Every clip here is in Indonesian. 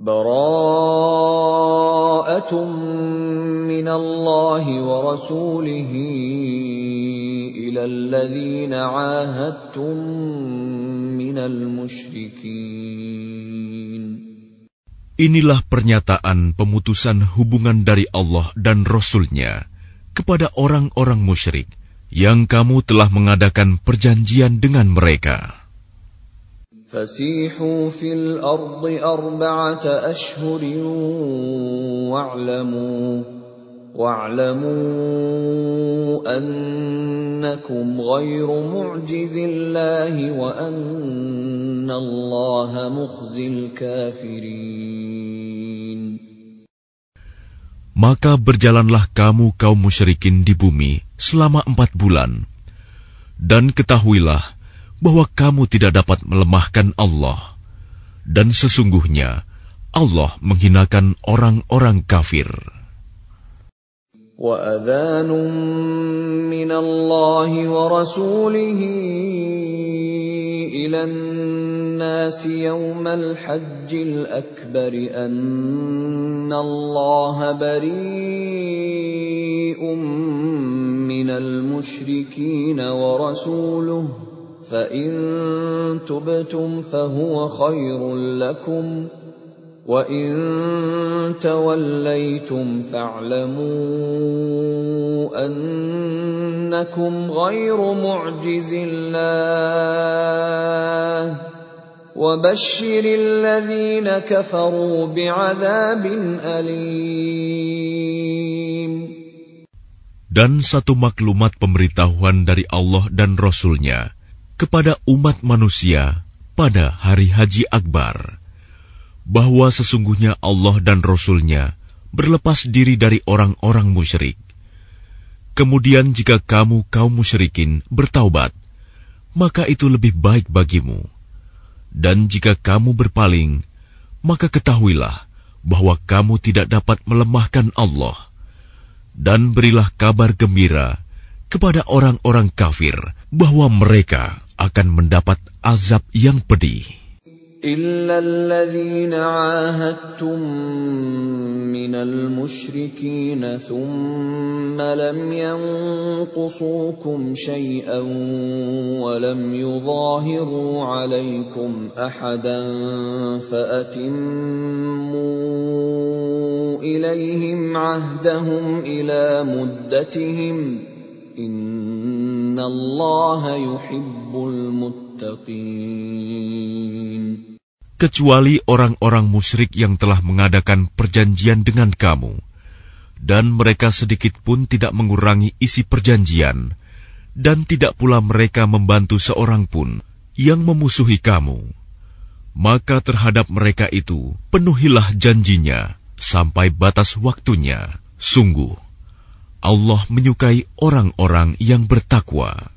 براءة من الله ورسوله إلى الذين عاهدتم من المشركين Inilah pernyataan pemutusan hubungan dari Allah dan Rasul-Nya kepada orang-orang musyrik yang kamu telah mengadakan perjanjian dengan mereka. فسيحوا في الأرض أربعة أشهر واعلموا واعلموا أنكم غير معجز الله وأن الله مخزي الكافرين Maka berjalanlah kamu kaum musyrikin di bumi selama empat bulan. Dan ketahuilah bahwa kamu tidak dapat melemahkan Allah, dan sesungguhnya Allah menghinakan orang-orang kafir. وأذان من الله ورسوله إلى الناس يوم الحج الأكبر أن الله بريء من المشركين ورسوله فإن تبتم فهو خير لكم وإن توليتم فاعلموا أنكم غير معجز الله. وبشر الذين كفروا بعذاب أليم. Dan satu maklumat pemberitahuan dari Allah dan Rasul-Nya. Kepada umat manusia pada hari Haji Akbar, bahwa sesungguhnya Allah dan Rasul-Nya berlepas diri dari orang-orang musyrik. Kemudian jika kamu kaum musyrikin bertaubat, maka itu lebih baik bagimu. Dan jika kamu berpaling, maka ketahuilah bahwa kamu tidak dapat melemahkan Allah. Dan berilah kabar gembira kepada orang-orang kafir bahwa mereka akan mendapat azab yang pedih. إلا الذين عاهدتم من المشركين ثم لم ينقصوكم شيئا ولم يظاهروا عليكم أحدا فأتموا إليهم عهدهم إلى مدتهم ۖ Kecuali orang-orang musyrik yang telah mengadakan perjanjian dengan kamu, dan mereka sedikit pun tidak mengurangi isi perjanjian, dan tidak pula mereka membantu seorang pun yang memusuhi kamu. Maka terhadap mereka itu penuhilah janjinya sampai batas waktunya. Sungguh, Allah menyukai orang-orang yang bertakwa.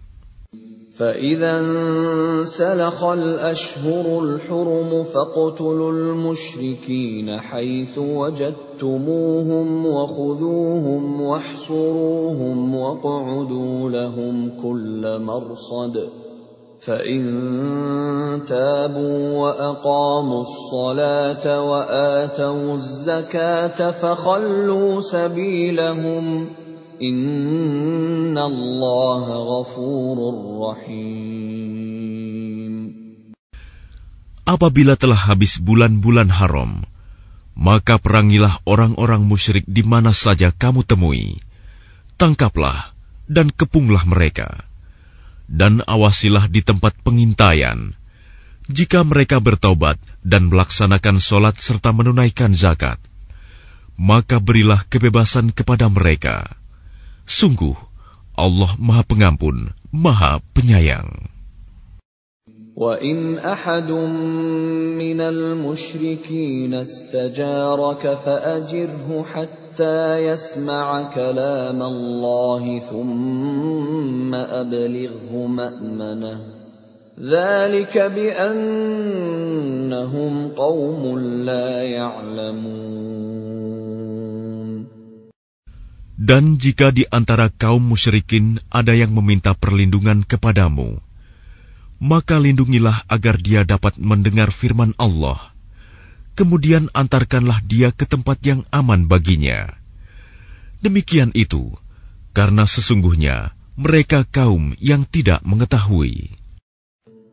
فإذا انسلخ الأشهر الحرم فاقتلوا المشركين حيث وجدتموهم وخذوهم واحصروهم واقعدوا لهم كل مرصد فإن تابوا وأقاموا الصلاة وآتوا الزكاة فخلوا سبيلهم ۖ Apabila telah habis bulan-bulan haram, maka perangilah orang-orang musyrik di mana saja kamu temui. Tangkaplah dan kepunglah mereka. Dan awasilah di tempat pengintaian. Jika mereka bertaubat dan melaksanakan solat serta menunaikan zakat, maka berilah kebebasan kepada mereka Sungguh, Allah Maha Pengampun, Maha Penyayang. وَإِنْ أَحَدٌ مِّنَ الْمُشْرِكِينَ اسْتَجَارَكَ فَأَجِرْهُ حَتَّى يَسْمَعَ كَلَامَ اللَّهِ ثُمَّ أَبْلِغْهُ مَأْمَنَهُ ذَلِكَ بِأَنَّهُمْ قَوْمٌ لَّا يَعْلَمُونَ Dan jika di antara kaum musyrikin ada yang meminta perlindungan kepadamu, maka lindungilah agar dia dapat mendengar firman Allah. kemudian antarkanlah dia ke tempat yang aman baginya. Demikian itu, karena sesungguhnya mereka kaum yang tidak mengetahui.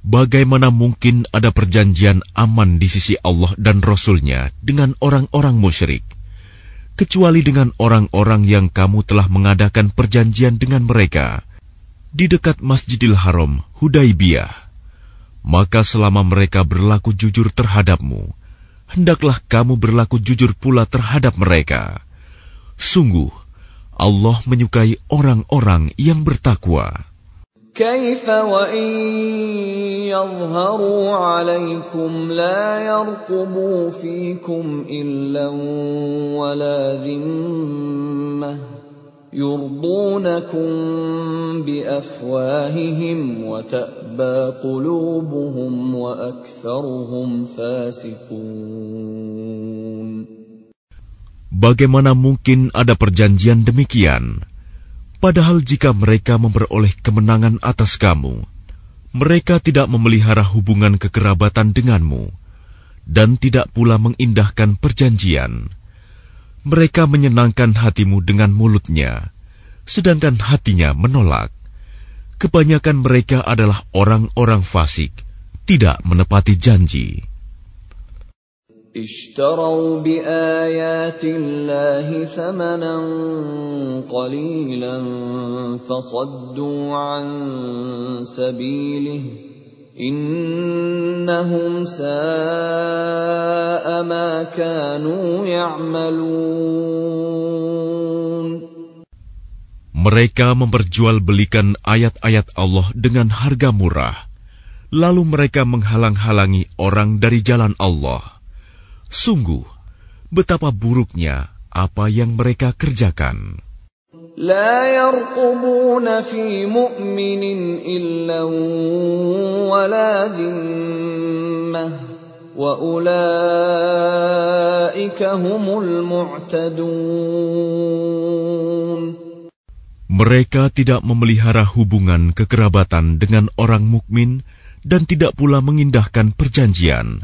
Bagaimana mungkin ada perjanjian aman di sisi Allah dan Rasul-Nya dengan orang-orang musyrik? kecuali dengan orang-orang yang kamu telah mengadakan perjanjian dengan mereka di dekat Masjidil Haram, Hudaibiyah. Maka selama mereka berlaku jujur terhadapmu, hendaklah kamu berlaku jujur pula terhadap mereka. Sungguh, Allah menyukai orang-orang yang bertakwa. كيف وإن يظهروا عليكم لا يرقبوا فيكم إلا ولا ذمة يرضونكم بأفواههم وتأبى قلوبهم وأكثرهم فاسقون Bagaimana mungkin ada perjanjian demikian? Padahal jika mereka memperoleh kemenangan atas kamu, mereka tidak memelihara hubungan kekerabatan denganmu, dan tidak pula mengindahkan perjanjian. Mereka menyenangkan hatimu dengan mulutnya, sedangkan hatinya menolak. Kebanyakan mereka adalah orang-orang fasik, tidak menepati janji. اشتروا بآيات الله ثمنا قليلا فصدوا عن سبيله إنهم ساء ما كانوا يعملون Mereka memperjualbelikan ayat-ayat Allah dengan harga murah, lalu mereka menghalang-halangi orang dari jalan Allah. Sungguh, betapa buruknya apa yang mereka kerjakan. لا يرقبون في مؤمن إلا ولا ذمة وأولئك هم المعتدون Mereka tidak memelihara hubungan kekerabatan dengan orang mukmin dan tidak pula mengindahkan perjanjian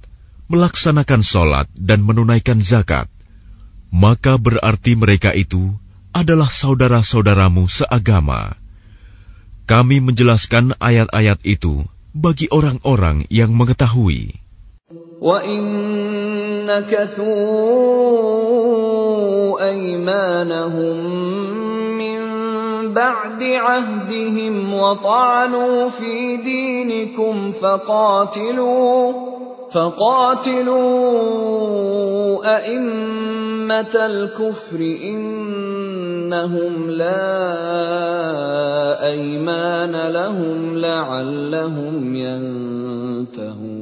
melaksanakan sholat dan menunaikan zakat, maka berarti mereka itu adalah saudara-saudaramu seagama. Kami menjelaskan ayat-ayat itu bagi orang-orang yang mengetahui. بعد عهدهم وطعنوا في دينكم فقاتلوا فقاتلوا أئمة الكفر إنهم لا أيمان لهم لعلهم ينتهون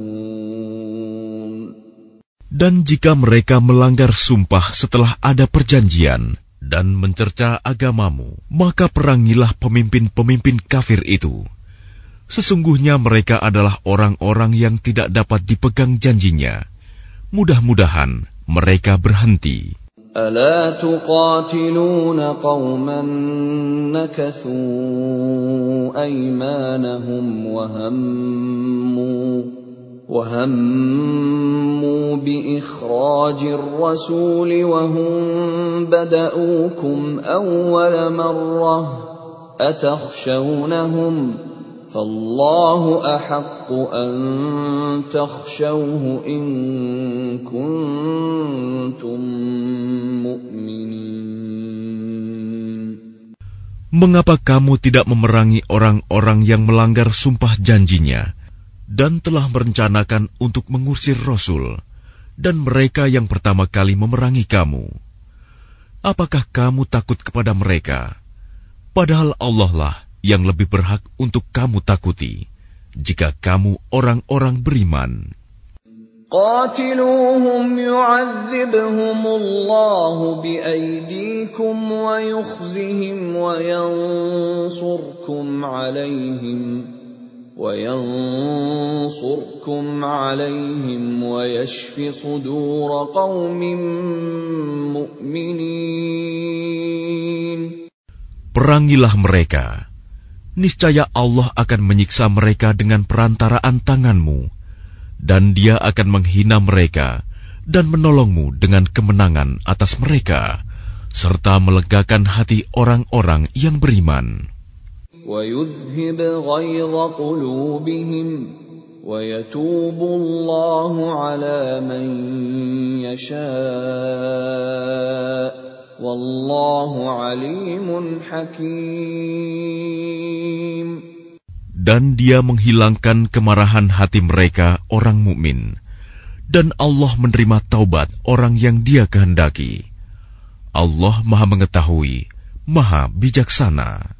Dan jika mereka melanggar sumpah setelah ada perjanjian dan mencerca agamamu, maka perangilah pemimpin-pemimpin kafir itu Sesungguhnya mereka adalah orang-orang yang tidak dapat dipegang janjinya. Mudah-mudahan mereka berhenti. ألا تقاتلون قوما نكثوا أيمانهم وهموا وهموا بإخراج الرسول وهم بدؤوكم أول مرة أتخشونهم ؟ فالله احق ان تخشوه ان كنتم مؤمنين Mengapa kamu tidak memerangi orang-orang yang melanggar sumpah janjinya dan telah merencanakan untuk mengusir Rasul dan mereka yang pertama kali memerangi kamu? Apakah kamu takut kepada mereka? Padahal Allah lah yang lebih berhak untuk kamu takuti jika kamu orang-orang beriman. قاتلوهم يعذبهم الله بأيديكم ويخزهم وينصركم عليهم وينصركم عليهم ويشف صدور قوم مؤمنين Perangilah mereka niscaya Allah akan menyiksa mereka dengan perantaraan tanganmu, dan Dia akan menghina mereka dan menolongmu dengan kemenangan atas mereka, serta melegakan hati orang-orang yang beriman. Wallahu alimun hakim. Dan dia menghilangkan kemarahan hati mereka orang mukmin. Dan Allah menerima taubat orang yang dia kehendaki. Allah maha mengetahui, maha bijaksana.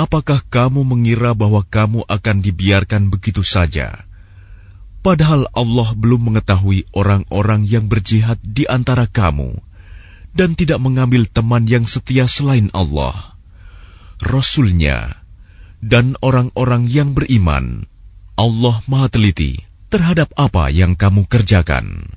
Apakah kamu mengira bahwa kamu akan dibiarkan begitu saja? Padahal Allah belum mengetahui orang-orang yang berjihad di antara kamu dan tidak mengambil teman yang setia selain Allah, Rasulnya, dan orang-orang yang beriman. Allah maha teliti terhadap apa yang kamu kerjakan.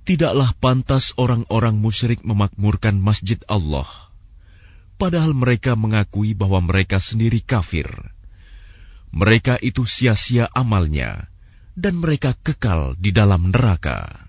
Tidaklah pantas orang-orang musyrik memakmurkan masjid Allah, padahal mereka mengakui bahwa mereka sendiri kafir. Mereka itu sia-sia amalnya, dan mereka kekal di dalam neraka.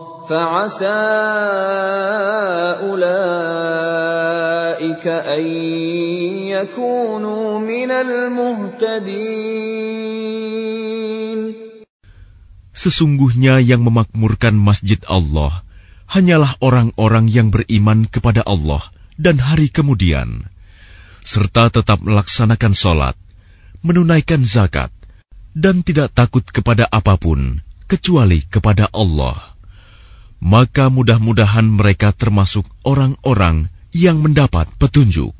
فعسى أولئك أن يكونوا من المهتدين Sesungguhnya yang memakmurkan masjid Allah hanyalah orang-orang yang beriman kepada Allah dan hari kemudian, serta tetap melaksanakan sholat, menunaikan zakat, dan tidak takut kepada apapun kecuali kepada Allah maka mudah-mudahan mereka termasuk orang-orang yang mendapat petunjuk.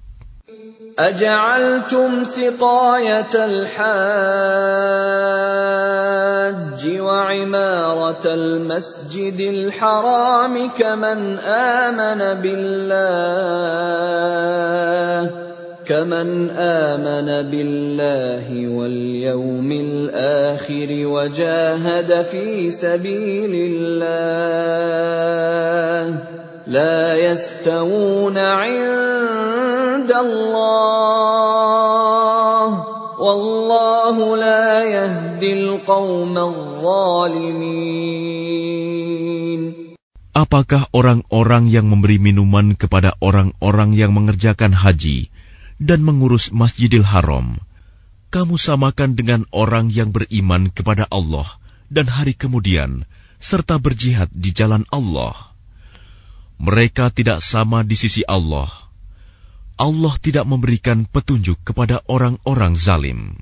أجعلتم سقاية الحاج وعمارة المسجد الحرام كمن آمن بالله كمن آمن بالله واليوم الآخر وجاهد في سبيل الله لا يستوون عند الله والله لا يهدي القوم الظالمين Apakah orang-orang yang memberi minuman kepada orang-orang yang mengerjakan haji? Dan mengurus Masjidil Haram, kamu samakan dengan orang yang beriman kepada Allah dan hari kemudian, serta berjihad di jalan Allah. Mereka tidak sama di sisi Allah. Allah tidak memberikan petunjuk kepada orang-orang zalim.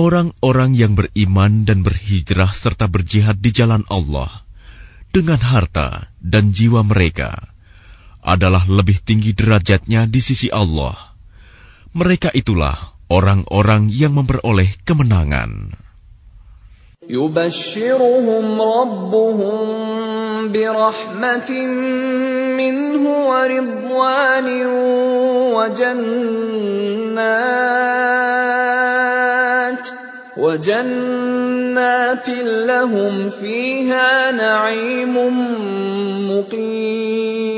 Orang-orang yang beriman dan berhijrah serta berjihad di jalan Allah dengan harta dan jiwa mereka adalah lebih tinggi derajatnya di sisi Allah. Mereka itulah orang-orang yang memperoleh kemenangan. يبشرهم ربهم برحمة منه ورضوان وجنات وجنات لهم فيها نعيم مقيم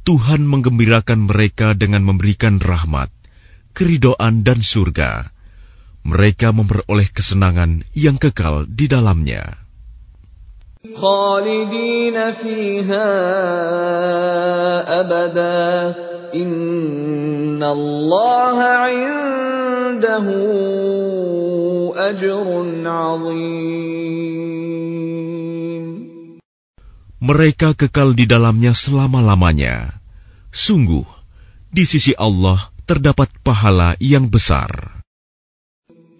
Tuhan menggembirakan mereka dengan memberikan rahmat, keridoan dan surga. Mereka memperoleh kesenangan yang kekal di dalamnya. خالدين فيها أبدا Mereka kekal di dalamnya selama-lamanya. Sungguh, di sisi Allah terdapat pahala yang besar.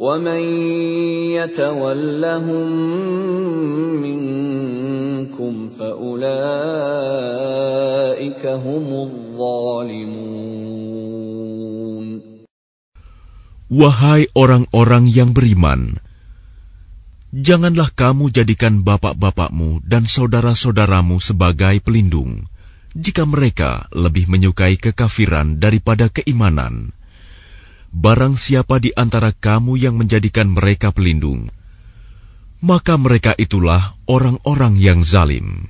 ومن يتولهم منكم فأولئك هم الظالمون Wahai orang-orang yang beriman, janganlah kamu jadikan bapak-bapakmu dan saudara-saudaramu sebagai pelindung, jika mereka lebih menyukai kekafiran daripada keimanan. barang siapa di antara kamu yang menjadikan mereka pelindung, maka mereka itulah orang-orang yang zalim.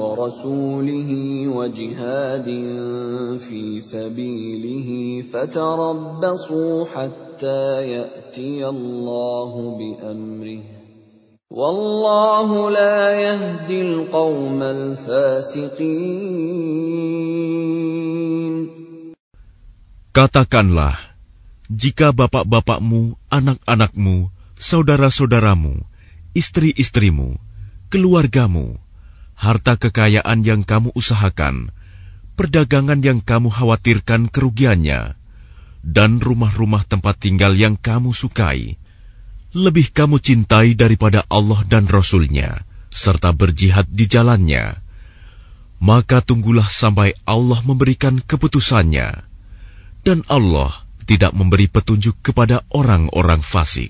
ورسوله وجهاد في سبيله فتربصوا حتى يأتي الله بأمره والله لا يهدي القوم الفاسقين Katakanlah, jika bapak-bapakmu, anak-anakmu, saudara-saudaramu, istri-istrimu, keluargamu, harta kekayaan yang kamu usahakan, perdagangan yang kamu khawatirkan kerugiannya, dan rumah-rumah tempat tinggal yang kamu sukai, lebih kamu cintai daripada Allah dan Rasul-Nya, serta berjihad di jalannya, maka tunggulah sampai Allah memberikan keputusannya, dan Allah tidak memberi petunjuk kepada orang-orang fasik.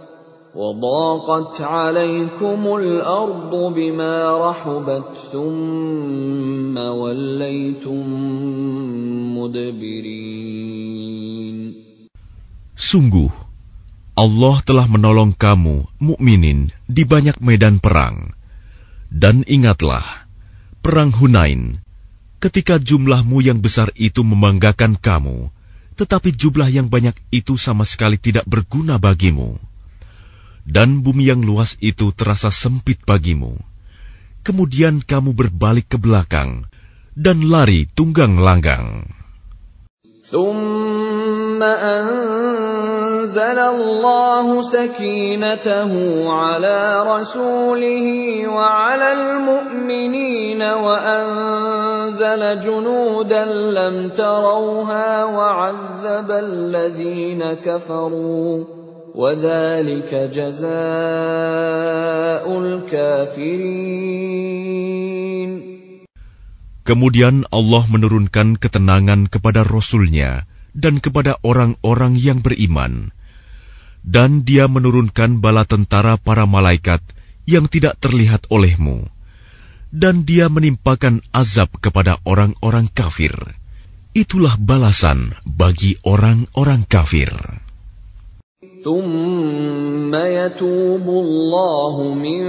وضاقت عليكم الأرض بما رحبت ثم وليتم مدبرين Sungguh, Allah telah menolong kamu, mukminin, di banyak medan perang. Dan ingatlah, perang Hunain, ketika jumlahmu yang besar itu membanggakan kamu, tetapi jumlah yang banyak itu sama sekali tidak berguna bagimu dan bumi yang luas itu terasa sempit bagimu. Kemudian kamu berbalik ke belakang dan lari tunggang langgang. ثم أنزل الله سكينته على رسوله وعلى المؤمنين وأنزل جنودا لم تروها وعذب الذين كفروا وذلك جزاء الكافرين Kemudian Allah menurunkan ketenangan kepada Rasul-Nya dan kepada orang-orang yang beriman. Dan dia menurunkan bala tentara para malaikat yang tidak terlihat olehmu. Dan dia menimpakan azab kepada orang-orang kafir. Itulah balasan bagi orang-orang kafir. ثم يتوب الله من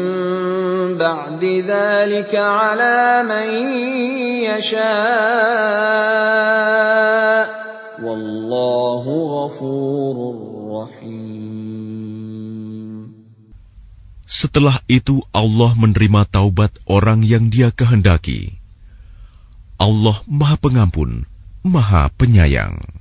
بعد ذلك على من يشاء والله غفور رحيم Setelah itu Allah menerima taubat orang yang dia kehendaki. Allah Maha Pengampun, Maha Penyayang.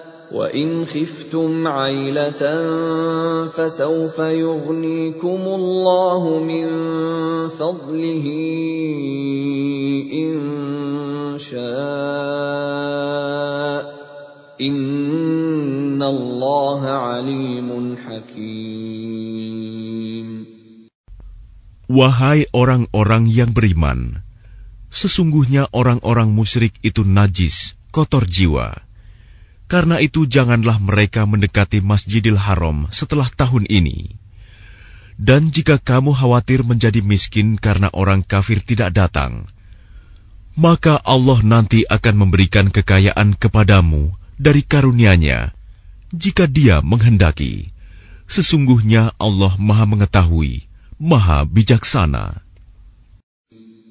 وان خفتم عيله فسوف يغنيكم الله من فضله ان شاء ان الله عليم حكيم Wahai orang-orang yang beriman, sesungguhnya orang-orang musyrik itu najis, kotor jiwa. Karena itu janganlah mereka mendekati Masjidil Haram setelah tahun ini. Dan jika kamu khawatir menjadi miskin karena orang kafir tidak datang, maka Allah nanti akan memberikan kekayaan kepadamu dari karunia-Nya jika Dia menghendaki. Sesungguhnya Allah Maha Mengetahui, Maha Bijaksana.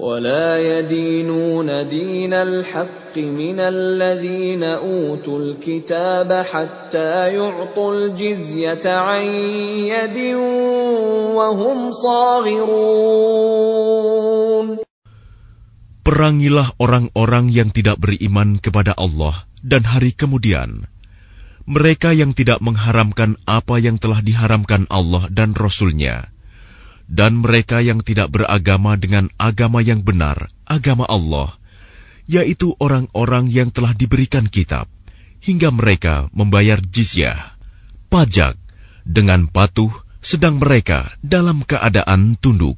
ولا يدينون دين الحق من الذين اوتوا الكتاب حتى يعطوا الجزيه عن يد وهم صاغرون Perangilah orang-orang yang tidak beriman kepada Allah dan hari kemudian. Mereka yang tidak mengharamkan apa yang telah diharamkan Allah dan Rasul-Nya dan mereka yang tidak beragama dengan agama yang benar, agama Allah, yaitu orang-orang yang telah diberikan kitab, hingga mereka membayar jizyah, pajak, dengan patuh, sedang mereka dalam keadaan tunduk.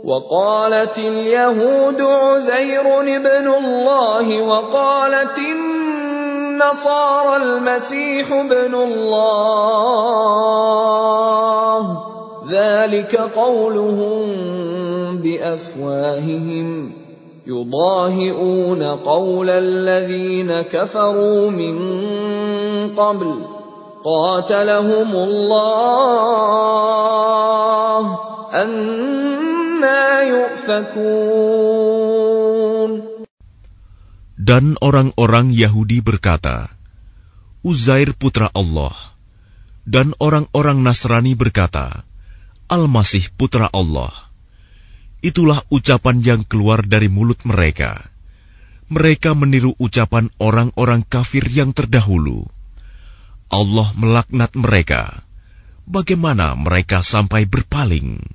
وقالت اليهود عزير ابن الله وقالت النصارى المسيح ابن الله ذلك قولهم بافواههم يضاهئون قول الذين كفروا من قبل قاتلهم الله انا يؤفكون Dan orang-orang Yahudi berkata, Uzair putra Allah. Dan orang-orang Nasrani berkata, Al-Masih putra Allah. Itulah ucapan yang keluar dari mulut mereka. Mereka meniru ucapan orang-orang kafir yang terdahulu. Allah melaknat mereka. Bagaimana mereka sampai berpaling?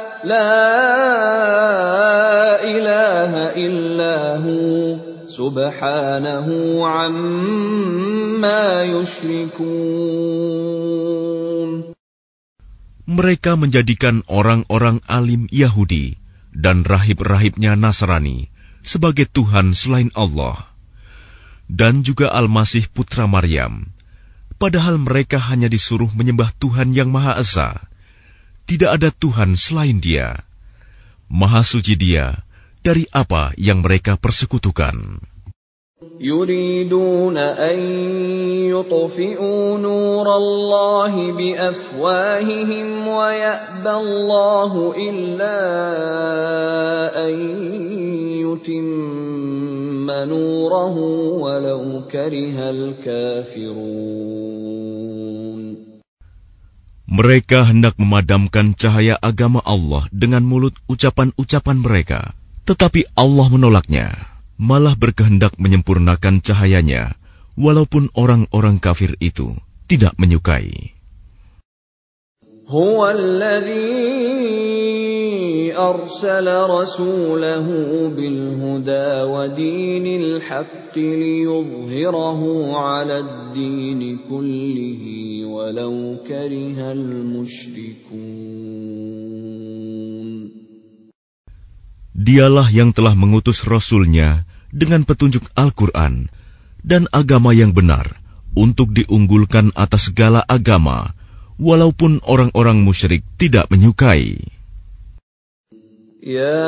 لا إله إلا هو سبحانه عما يشركون Mereka menjadikan orang-orang alim Yahudi dan rahib-rahibnya Nasrani sebagai Tuhan selain Allah, dan juga Al-Masih putra Maryam, padahal mereka hanya disuruh menyembah Tuhan yang Maha Esa tidak ada Tuhan selain Dia. Maha suci Dia dari apa yang mereka persekutukan. يريدون أن يطفئوا نور الله بأفواههم ويأبى الله إلا أن يتم نوره ولو كره الكافرون mereka hendak memadamkan cahaya agama Allah dengan mulut ucapan-ucapan mereka, tetapi Allah menolaknya, malah berkehendak menyempurnakan cahayanya, walaupun orang-orang kafir itu tidak menyukai. هو أرسل رسوله بالهدى ودين الحق ليظهره على الدين كله ولو كره المشركون Dialah yang telah mengutus Rasulnya dengan petunjuk Al-Quran dan agama yang benar untuk diunggulkan atas segala agama, walaupun orang-orang musyrik tidak menyukai. Ya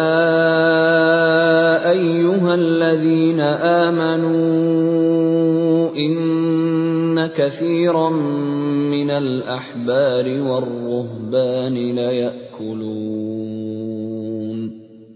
ayyuhalladzina amanu inna kathiran minal ahbari warruhbani laya'kulun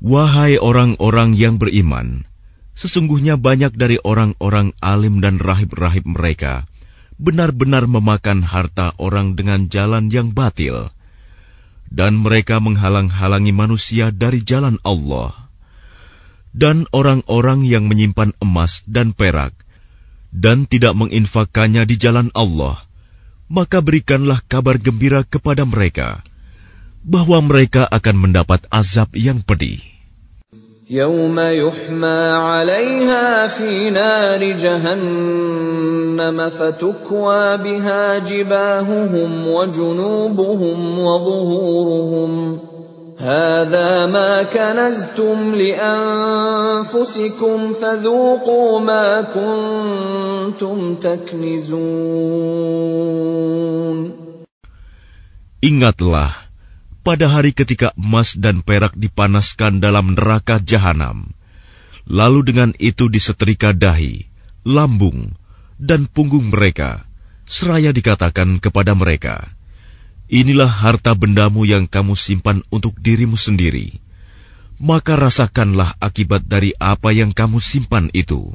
Wahai orang-orang yang beriman, sesungguhnya banyak dari orang-orang alim dan rahib-rahib mereka benar-benar memakan harta orang dengan jalan yang batil dan mereka menghalang-halangi manusia dari jalan Allah. Dan orang-orang yang menyimpan emas dan perak dan tidak menginfakannya di jalan Allah, maka berikanlah kabar gembira kepada mereka bahwa mereka akan mendapat azab yang pedih. يوم يحمى عليها في نار جهنم فتكوى بها جباههم وجنوبهم وظهورهم هذا ما كنزتم لانفسكم فذوقوا ما كنتم تكنزون Ingatlah pada hari ketika emas dan perak dipanaskan dalam neraka jahanam. Lalu dengan itu disetrika dahi, lambung, dan punggung mereka, seraya dikatakan kepada mereka, Inilah harta bendamu yang kamu simpan untuk dirimu sendiri. Maka rasakanlah akibat dari apa yang kamu simpan itu.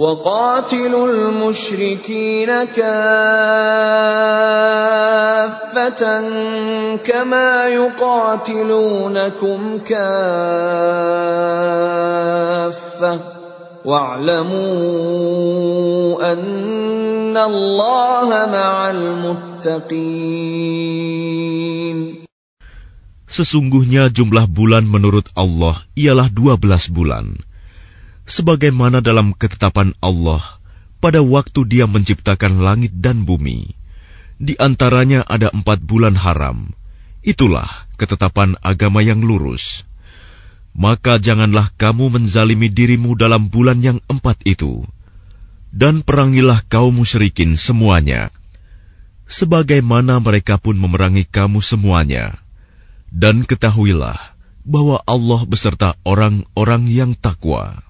وقاتلوا المشركين كافة كما يقاتلونكم كافة واعلموا أن الله مع المتقين Sesungguhnya jumlah bulan menurut Allah ialah dua belas bulan. Sebagaimana dalam ketetapan Allah pada waktu dia menciptakan langit dan bumi. Di antaranya ada empat bulan haram. Itulah ketetapan agama yang lurus. Maka janganlah kamu menzalimi dirimu dalam bulan yang empat itu. Dan perangilah kaum musyrikin semuanya. Sebagaimana mereka pun memerangi kamu semuanya dan ketahuilah bahwa Allah beserta orang-orang yang takwa.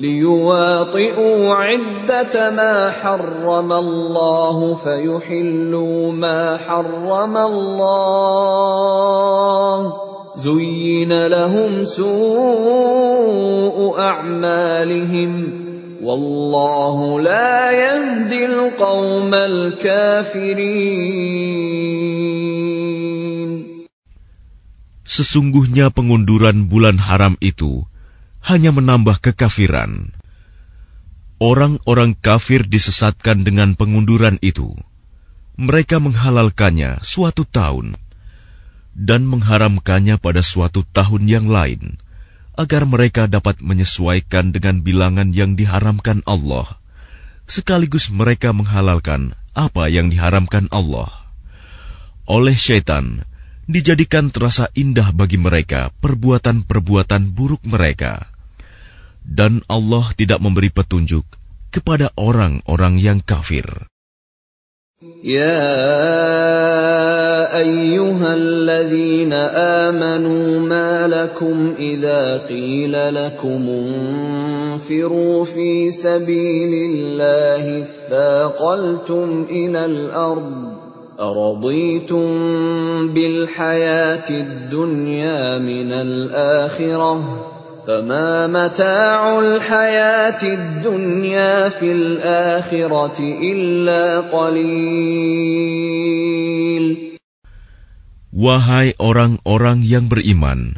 ليواطئوا عدة ما حرم الله فيحلوا ما حرم الله زين لهم سوء أعمالهم والله لا يهدي القوم الكافرين Sesungguhnya pengunduran bulan haram itu hanya menambah kekafiran. Orang-orang kafir disesatkan dengan pengunduran itu. Mereka menghalalkannya suatu tahun dan mengharamkannya pada suatu tahun yang lain, agar mereka dapat menyesuaikan dengan bilangan yang diharamkan Allah, sekaligus mereka menghalalkan apa yang diharamkan Allah. Oleh syaitan, dijadikan terasa indah bagi mereka perbuatan-perbuatan buruk mereka dan Allah tidak memberi petunjuk kepada orang-orang yang kafir. Ya ayyuhalladzina amanu ma lakum idza qila lakum unfiru fi sabilillahi thaqaltum ila al-ardh أرضيتم بالحياة الدنيا من الآخرة فما متاع الحياة الدنيا في الآخرة إلا قليل Wahai orang-orang yang beriman,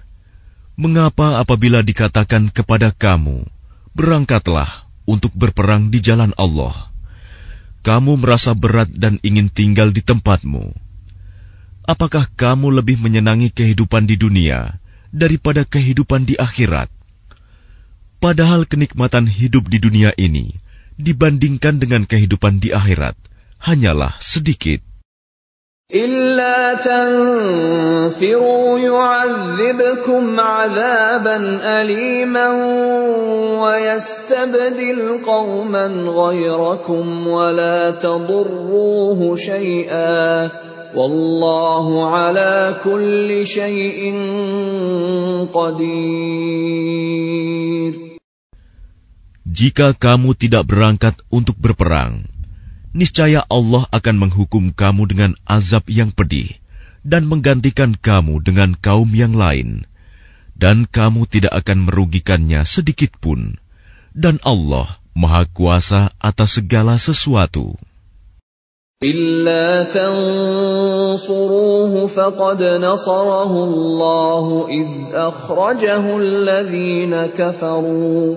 mengapa apabila dikatakan kepada kamu, berangkatlah untuk berperang di jalan Allah, kamu merasa berat dan ingin tinggal di tempatmu? Apakah kamu lebih menyenangi kehidupan di dunia daripada kehidupan di akhirat? Padahal kenikmatan hidup di dunia ini dibandingkan dengan kehidupan di akhirat hanyalah sedikit. إلا تنفروا يعذبكم عذابا أليما ويستبدل قوما غيركم ولا تضروه شيئا والله على كل شيء قدير Jika kamu tidak berangkat untuk berperang, niscaya Allah akan menghukum kamu dengan azab yang pedih dan menggantikan kamu dengan kaum yang lain, dan kamu tidak akan merugikannya sedikit pun. Dan Allah Maha Kuasa atas segala sesuatu. إلا تنصروه فقد نصره الله إذ أخرجه الذين كفروا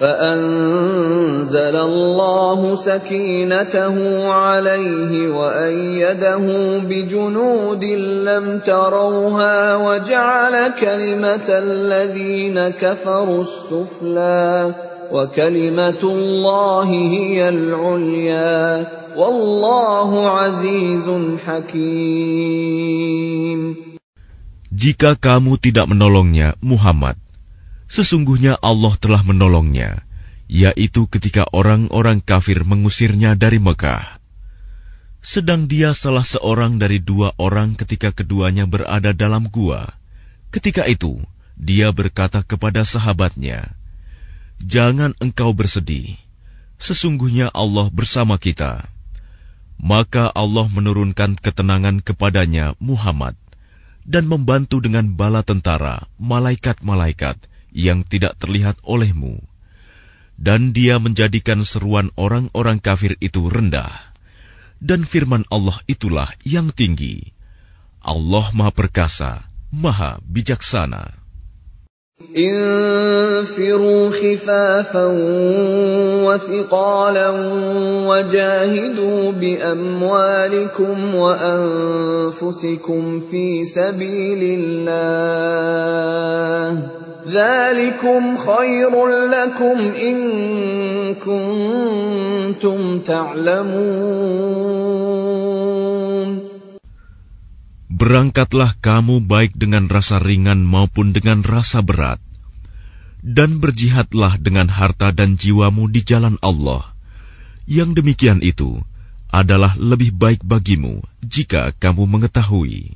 فأنزل الله سكينته عليه وأيده بجنود لم تروها وجعل كلمة الذين كفروا السفلى وكلمة الله هي العليا والله عزيز حكيم. Jika kamu tidak menolongnya, Muhammad, sesungguhnya Allah telah menolongnya, yaitu ketika orang-orang kafir mengusirnya dari Mekah. Sedang dia salah seorang dari dua orang ketika keduanya berada dalam gua. Ketika itu, dia berkata kepada sahabatnya, Jangan engkau bersedih. Sesungguhnya Allah bersama kita. Maka Allah menurunkan ketenangan kepadanya Muhammad dan membantu dengan bala tentara, malaikat-malaikat yang tidak terlihat olehmu. Dan dia menjadikan seruan orang-orang kafir itu rendah. Dan firman Allah itulah yang tinggi. Allah Maha Perkasa, Maha Bijaksana. انفروا خفافا وثقالا وجاهدوا باموالكم وانفسكم في سبيل الله ذلكم خير لكم ان كنتم تعلمون Berangkatlah kamu baik dengan rasa ringan maupun dengan rasa berat, dan berjihadlah dengan harta dan jiwamu di jalan Allah. Yang demikian itu adalah lebih baik bagimu jika kamu mengetahui.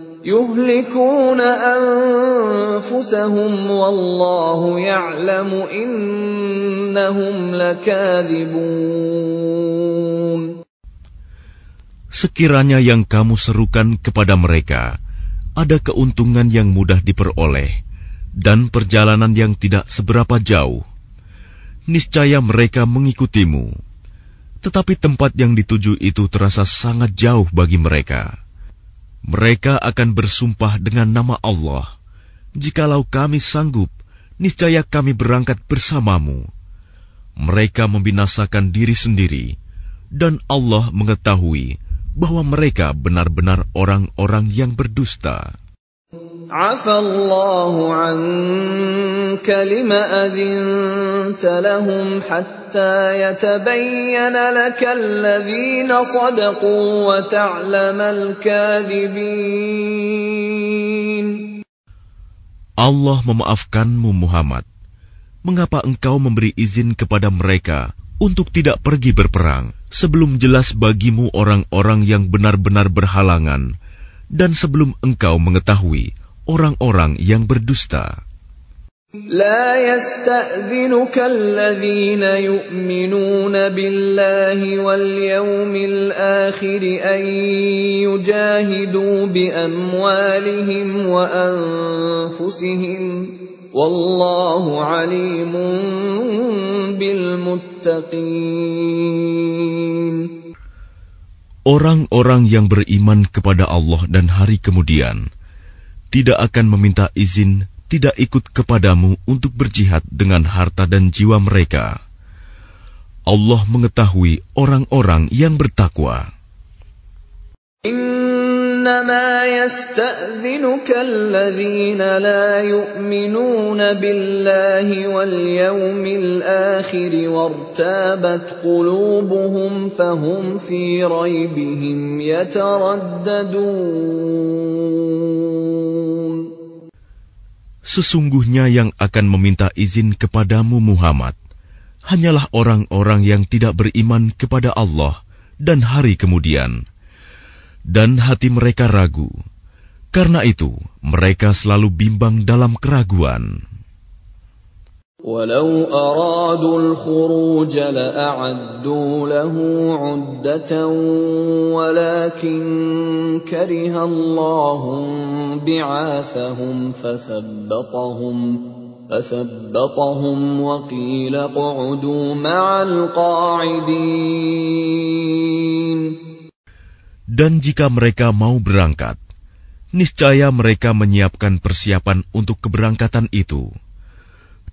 يهلكون أنفسهم والله يعلم إنهم لكاذبون Sekiranya yang kamu serukan kepada mereka ada keuntungan yang mudah diperoleh dan perjalanan yang tidak seberapa jauh, niscaya mereka mengikutimu. Tetapi tempat yang dituju itu terasa sangat jauh bagi mereka mereka akan bersumpah dengan nama Allah, "Jikalau kami sanggup, niscaya kami berangkat bersamamu." Mereka membinasakan diri sendiri, dan Allah mengetahui bahwa mereka benar-benar orang-orang yang berdusta. عفى الله عنك لم أذنت لهم حتى يتبين لك الذين صدقوا وتعلم الكاذبين Allah memaafkanmu Muhammad. Mengapa engkau memberi izin kepada mereka untuk tidak pergi berperang sebelum jelas bagimu orang-orang yang benar-benar berhalangan dan sebelum engkau mengetahui orang-orang yang berdusta. لا يستأذنك الذين يؤمنون بالله واليوم الآخر أن يجاهدوا بأموالهم وأنفسهم والله عليم بالمتقين Orang-orang yang beriman kepada Allah dan hari kemudian tidak akan meminta izin tidak ikut kepadamu untuk berjihad dengan harta dan jiwa mereka. Allah mengetahui orang-orang yang bertakwa. إنما يستأذنك الذين لا يؤمنون بالله واليوم الآخر وارتابت قلوبهم فهم في ريبهم يترددون Sesungguhnya yang akan meminta izin kepadamu Muhammad hanyalah orang-orang yang tidak beriman kepada Allah dan hari kemudian dan hati mereka ragu. Karena itu, mereka selalu bimbang dalam keraguan. ولو أرادوا الخروج لأعدوا له عدة ولكن كره الله بعاثهم فثبطهم فثبطهم وقيل اقعدوا مع القاعدين dan jika mereka mau berangkat, niscaya mereka menyiapkan persiapan untuk keberangkatan itu.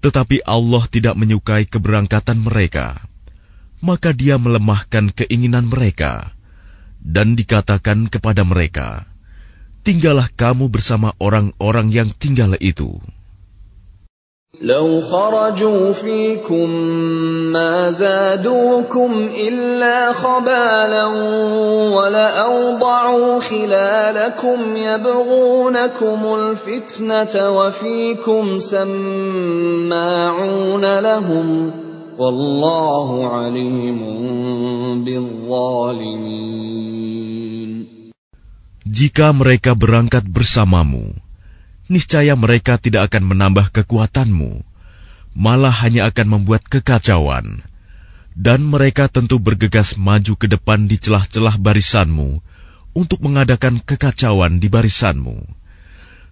Tetapi Allah tidak menyukai keberangkatan mereka, maka Dia melemahkan keinginan mereka dan dikatakan kepada mereka, "Tinggallah kamu bersama orang-orang yang tinggal itu." لو خرجوا فيكم ما زادوكم إلا خبالا ولأوضعوا خلالكم يبغونكم الفتنة وفيكم سماعون لهم والله عليم بالظالمين. Jika mereka berangkat bersamamu, niscaya mereka tidak akan menambah kekuatanmu, malah hanya akan membuat kekacauan. Dan mereka tentu bergegas maju ke depan di celah-celah barisanmu untuk mengadakan kekacauan di barisanmu.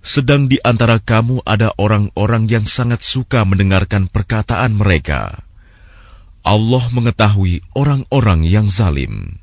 Sedang di antara kamu ada orang-orang yang sangat suka mendengarkan perkataan mereka. Allah mengetahui orang-orang yang zalim.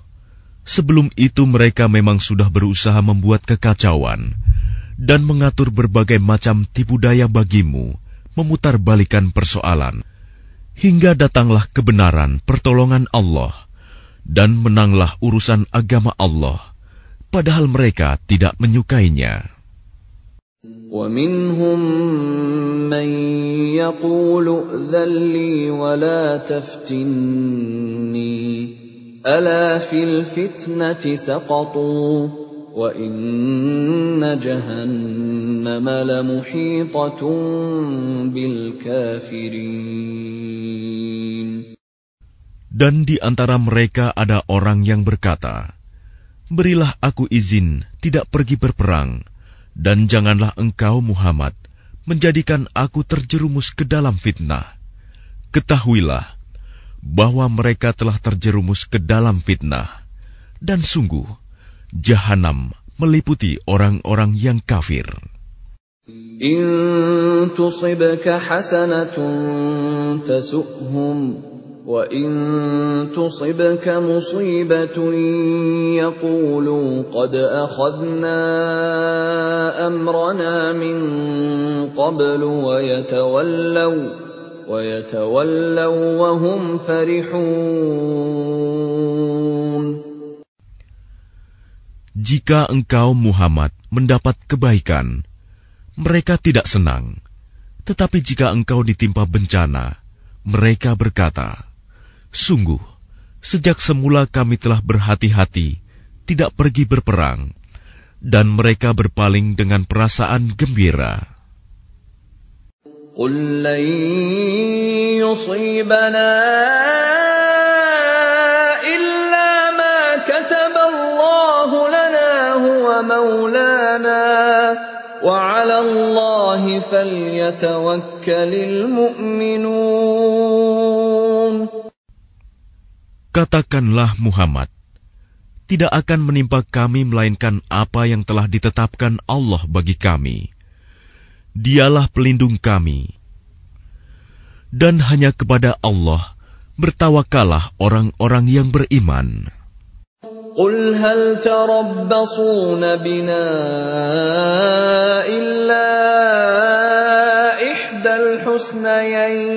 Sebelum itu mereka memang sudah berusaha membuat kekacauan dan mengatur berbagai macam tipu daya bagimu, memutar balikan persoalan. Hingga datanglah kebenaran pertolongan Allah dan menanglah urusan agama Allah, padahal mereka tidak menyukainya. ومنهم من يقول ولا تفتني ألا في الفتنة سقطوا وإن جهنم لمحيطة بالكافرين Dan di antara mereka ada orang yang berkata, Berilah aku izin tidak pergi berperang, dan janganlah engkau Muhammad menjadikan aku terjerumus ke dalam fitnah. Ketahuilah, bahwa mereka telah terjerumus ke dalam fitnah, dan sungguh jahanam meliputi orang-orang yang kafir. In hasanatun tasu'hum wa in musibatun qad Jika engkau Muhammad mendapat kebaikan, mereka tidak senang. Tetapi jika engkau ditimpa bencana, mereka berkata, Sungguh, sejak semula kami telah berhati-hati, tidak pergi berperang, dan mereka berpaling dengan perasaan gembira. قل لن يصيبنا إلا ما كتب الله لنا هو مولانا وعلى الله فليتوكل المؤمنون Katakanlah Muhammad, tidak akan menimpa kami melainkan apa yang telah ditetapkan Allah bagi kami. Dialah pelindung kami. Dan hanya kepada Allah bertawakalah orang-orang yang beriman. قل هل تربصون بنا إلا إحدى الحسنيين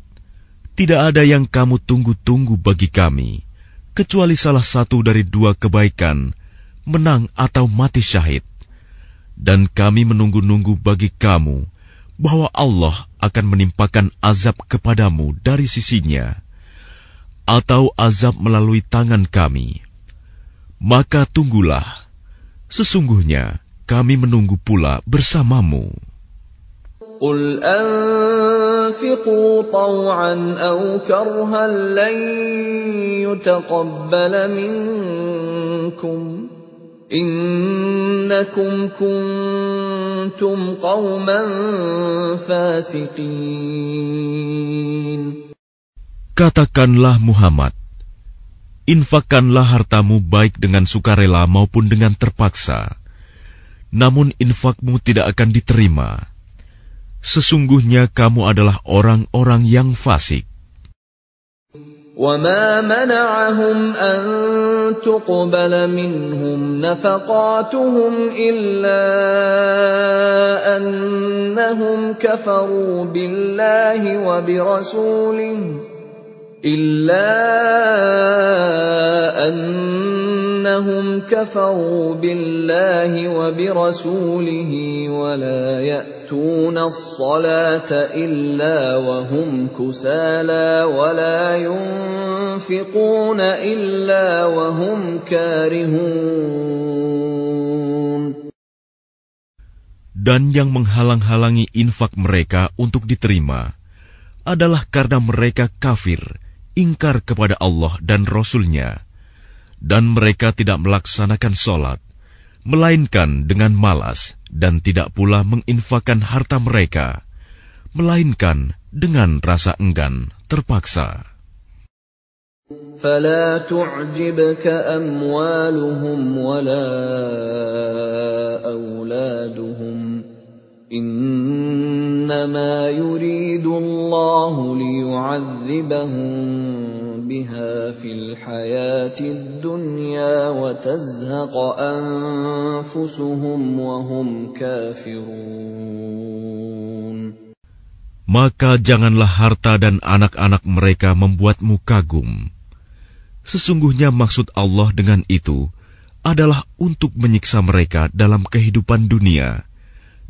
tidak ada yang kamu tunggu-tunggu bagi kami, kecuali salah satu dari dua kebaikan, menang atau mati syahid. Dan kami menunggu-nunggu bagi kamu bahwa Allah akan menimpakan azab kepadamu dari sisinya, atau azab melalui tangan kami. Maka tunggulah, sesungguhnya kami menunggu pula bersamamu. أنفقوا طوعا أو كرها لن يتقبل منكم إنكم كنتم قوما فاسقين Katakanlah Muhammad, infakkanlah hartamu baik dengan sukarela maupun dengan terpaksa. Namun infakmu tidak akan diterima Sesungguhnya kamu adalah orang-orang yang fasik. وما منعهم أن تقبل منهم نفقاتهم إلا أنهم كفروا بالله وبرسوله إلا أنهم كفروا بالله وبرسوله ولا يأتون الصلاة إلا وهم كسالى ولا ينفقون إلا وهم كارهون Dan yang menghalang-halangi infak mereka untuk diterima adalah karena mereka kafir ingkar kepada Allah dan Rasul-Nya, dan mereka tidak melaksanakan sholat, melainkan dengan malas dan tidak pula menginfakkan harta mereka, melainkan dengan rasa enggan terpaksa. فلا تعجبك أموالهم ولا أولادهم إنما يريد الله ليعذبهم بها في الحياة الدنيا وتزهق أنفسهم وهم كافرون Maka janganlah harta dan anak-anak mereka membuatmu kagum. Sesungguhnya maksud Allah dengan itu adalah untuk menyiksa mereka dalam kehidupan dunia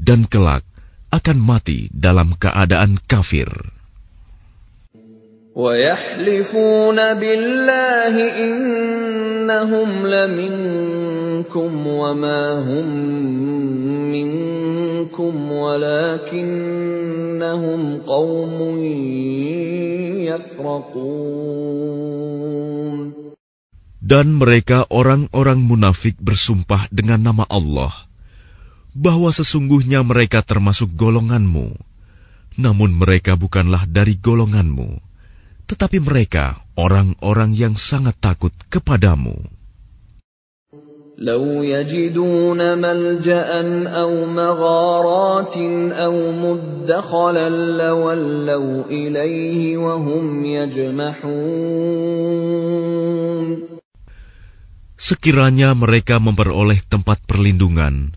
dan kelak akan mati dalam keadaan kafir. ويحلفون بالله إنهم لمنكم وما هم منكم ولكنهم قوم يفرقون Dan mereka orang-orang munafik bersumpah dengan nama Allah bahwa sesungguhnya mereka termasuk golonganmu, namun mereka bukanlah dari golonganmu, tetapi mereka orang-orang yang sangat takut kepadamu. لو يجدون ملجا او مغارات او مدخلا لولوا اليه وهم يجمحون Sekiranya mereka memperoleh tempat perlindungan,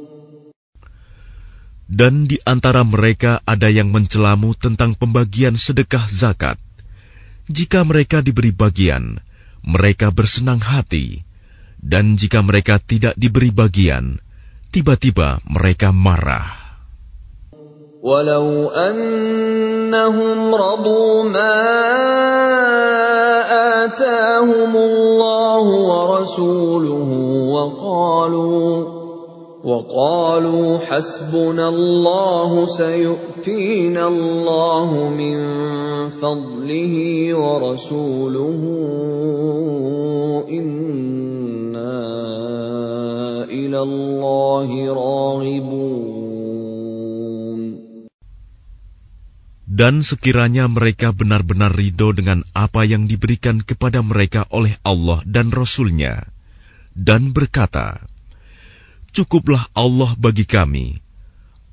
dan di antara mereka ada yang mencelamu tentang pembagian sedekah zakat. Jika mereka diberi bagian, mereka bersenang hati, dan jika mereka tidak diberi bagian, tiba-tiba mereka marah. Walau annahum radu ma atahumullahu wa rasuluhu wa وقالوا حسبنا الله سيؤتينا الله من فضله ورسوله إنا إلى الله راغبون Dan sekiranya mereka benar-benar ridho dengan apa yang diberikan kepada mereka oleh Allah dan Rasul-Nya, dan berkata, Cukuplah Allah bagi kami.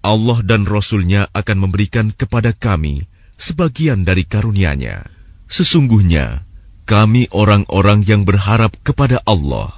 Allah dan Rasul-Nya akan memberikan kepada kami sebagian dari karunia-Nya. Sesungguhnya, kami orang-orang yang berharap kepada Allah.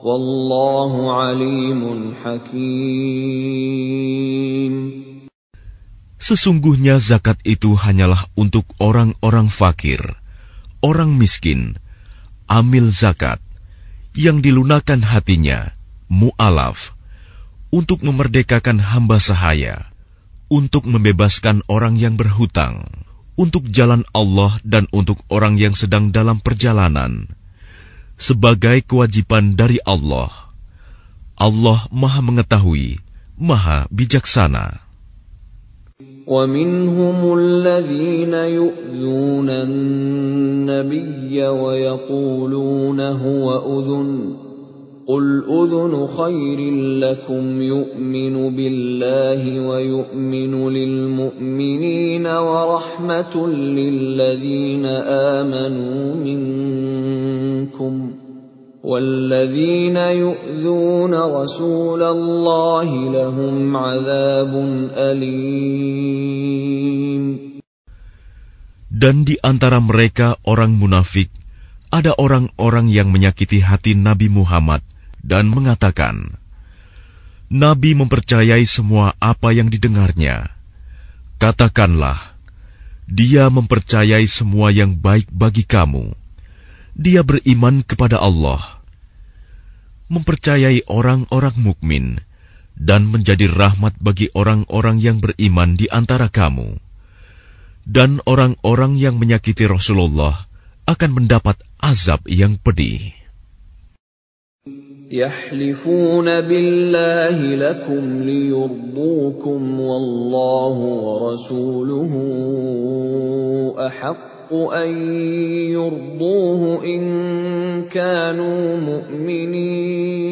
Wallahu alimun hakim. Sesungguhnya zakat itu hanyalah untuk orang-orang fakir, orang miskin, amil zakat, yang dilunakan hatinya, mu'alaf, untuk memerdekakan hamba sahaya, untuk membebaskan orang yang berhutang, untuk jalan Allah dan untuk orang yang sedang dalam perjalanan, sebagai kewajiban dari Allah. Allah Maha Mengetahui, Maha Bijaksana. ومنهم الذين يؤذون النبي ويقولون هو أذن قل أذن خير لكم يؤمن بالله ويؤمن للمؤمنين ورحمة للذين آمنوا منكم والذين يؤذون رسول الله لهم عذاب أليم Dan di antara mereka orang munafik, ada orang-orang yang menyakiti hati Nabi Muhammad dan mengatakan, Nabi mempercayai semua apa yang didengarnya. Katakanlah, dia mempercayai semua yang baik bagi kamu dia beriman kepada Allah, mempercayai orang-orang mukmin, dan menjadi rahmat bagi orang-orang yang beriman di antara kamu. Dan orang-orang yang menyakiti Rasulullah akan mendapat azab yang pedih. يحلفون بالله لكم ليرضوكم والله ورسوله أحق أن يرضوه إن كانوا مؤمنين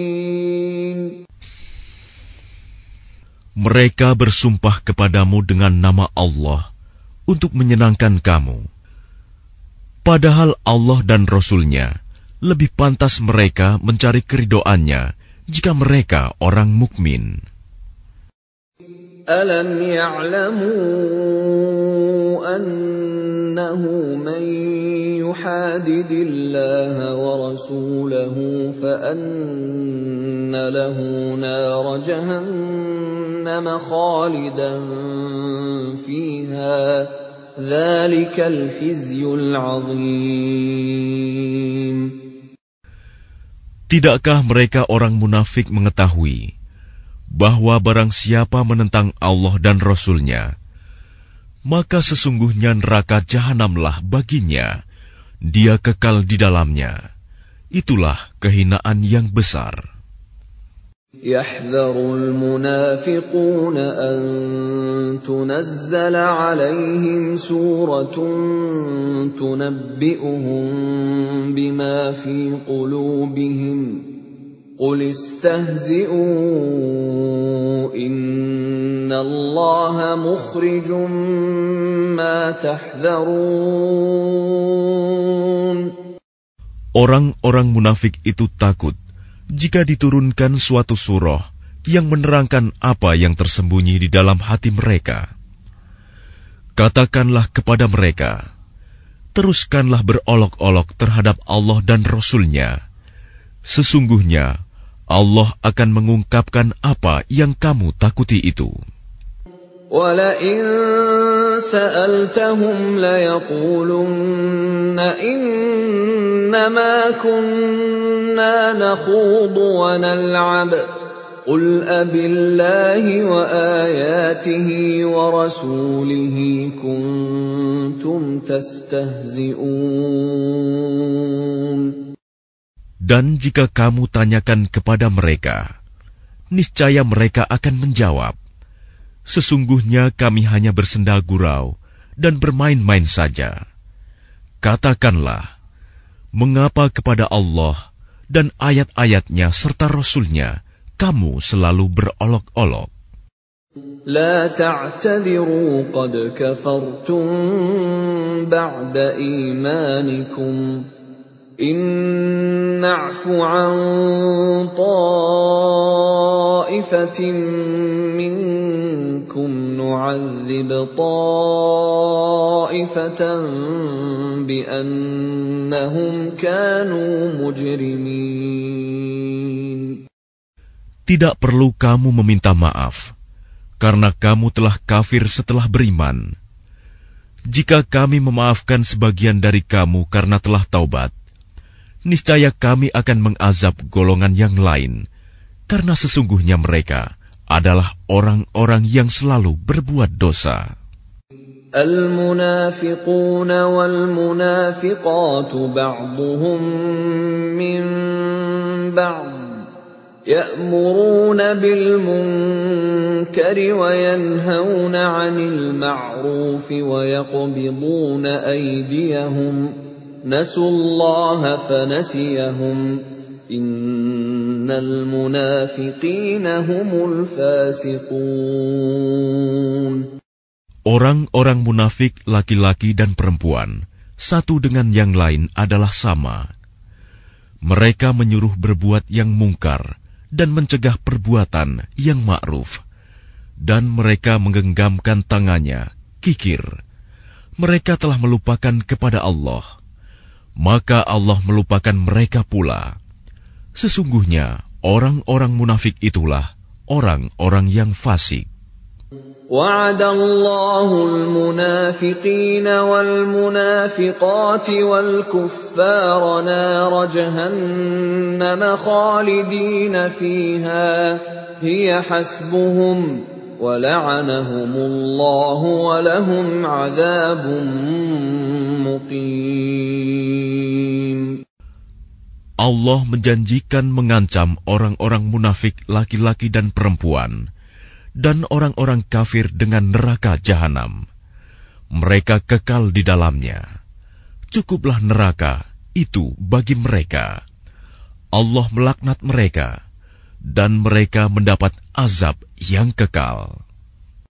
Mereka bersumpah kepadamu dengan nama Allah untuk menyenangkan kamu. Padahal Allah dan Rasul-Nya lebih pantas mereka mencari keridoannya jika mereka orang mukmin. Alam ya'lamu أنه من يحادد الله ورسوله فأن له نار جهنم خالدا فيها ذلك الخزي العظيم Tidakkah mereka orang munafik mengetahui bahwa barang siapa menentang Allah dan Rasul-Nya, maka sesungguhnya neraka jahanamlah baginya. Dia kekal di dalamnya. Itulah kehinaan yang besar. يحذر المنافقون أن تنزل عليهم سورة تنبئهم بما في قلوبهم. قل استهزئوا إن الله مخرج ما تحذرون. Orang-orang munafik itu takut jika diturunkan suatu surah yang menerangkan apa yang tersembunyi di dalam hati mereka. Katakanlah kepada mereka, teruskanlah berolok-olok terhadap Allah dan Rasul-Nya. Sesungguhnya, Allah akan mengungkapkan apa yang kamu takuti itu. وَلَئِن سَأَلْتَهُمْ لَيَقُولُنَّ إِنَّمَا كُنَّا نَخُوضُ وَنَلْعَبُ قل أبالله وآياته ورسوله كنتم تستهزئون. Dan jika kamu tanyakan kepada mereka, niscaya mereka akan menjawab, Sesungguhnya kami hanya bersenda gurau dan bermain-main saja. Katakanlah, mengapa kepada Allah dan ayat-ayatnya serta Rasulnya kamu selalu berolok-olok. لا تعتذروا قد كفرتم بعد إيمانكم إن نعف عن طائفة منكم نعذب طائفة بأنهم كانوا مجرمين Tidak perlu kamu meminta maaf, karena kamu telah kafir setelah beriman. Jika kami memaafkan sebagian dari kamu karena telah taubat, niscaya kami akan mengazab golongan yang lain, karena sesungguhnya mereka adalah orang-orang yang selalu berbuat dosa. المنافقون والمنافقات بعضهم من بعض يأمرون بالمنكر وينهون عن المعروف ويقبضون أيديهم نسوا الله فنسيهم إن المنافقين هم الفاسقون Orang-orang munafik laki-laki dan perempuan, satu dengan yang lain adalah sama. Mereka menyuruh berbuat yang mungkar dan mencegah perbuatan yang ma'ruf. Dan mereka menggenggamkan tangannya, kikir. Mereka telah melupakan kepada Allah. Maka Allah melupakan mereka pula. Sesungguhnya orang-orang munafik itulah orang-orang yang fasik. وعد الله المنافقين والمنافقات والكفار نار جهنم خالدين فيها هي حسبهم ولعنهم الله ولهم عذاب مقيم Allah menjanjikan mengancam orang-orang munafik laki-laki dan perempuan dan orang-orang kafir dengan neraka jahanam. Mereka kekal di dalamnya. Cukuplah neraka itu bagi mereka. Allah melaknat mereka, dan mereka mendapat azab yang kekal.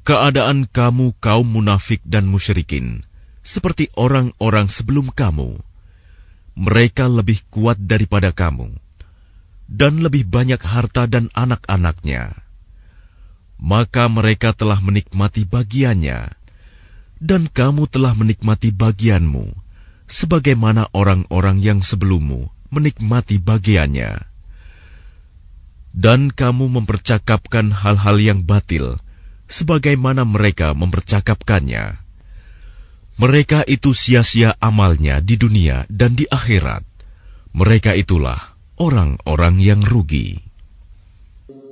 Keadaan kamu kaum munafik dan musyrikin seperti orang-orang sebelum kamu. Mereka lebih kuat daripada kamu dan lebih banyak harta dan anak-anaknya. Maka mereka telah menikmati bagiannya dan kamu telah menikmati bagianmu sebagaimana orang-orang yang sebelummu menikmati bagiannya. Dan kamu mempercakapkan hal-hal yang batil, sebagaimana mereka mempercakapkannya. Mereka itu sia-sia amalnya di dunia dan di akhirat. Mereka itulah orang-orang yang rugi.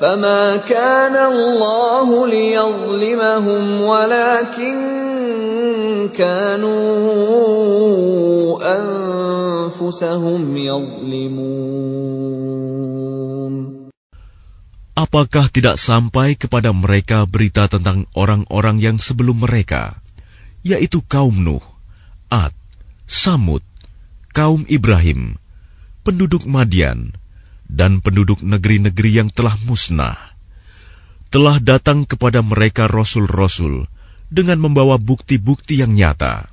فما كان الله ليظلمهم ولكن كانوا أنفسهم يظلمون Apakah tidak sampai kepada mereka berita tentang orang-orang yang sebelum mereka, yaitu kaum Nuh, Ad, Samud, kaum Ibrahim, penduduk Madian, dan penduduk negeri-negeri yang telah musnah, telah datang kepada mereka rasul-rasul dengan membawa bukti-bukti yang nyata.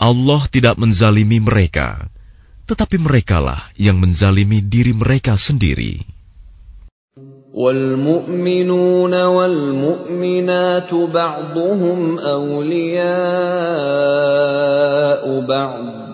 Allah tidak menzalimi mereka, tetapi merekalah yang menzalimi diri mereka sendiri. والمؤمنون والمؤمنات بعضهم اولياء بعض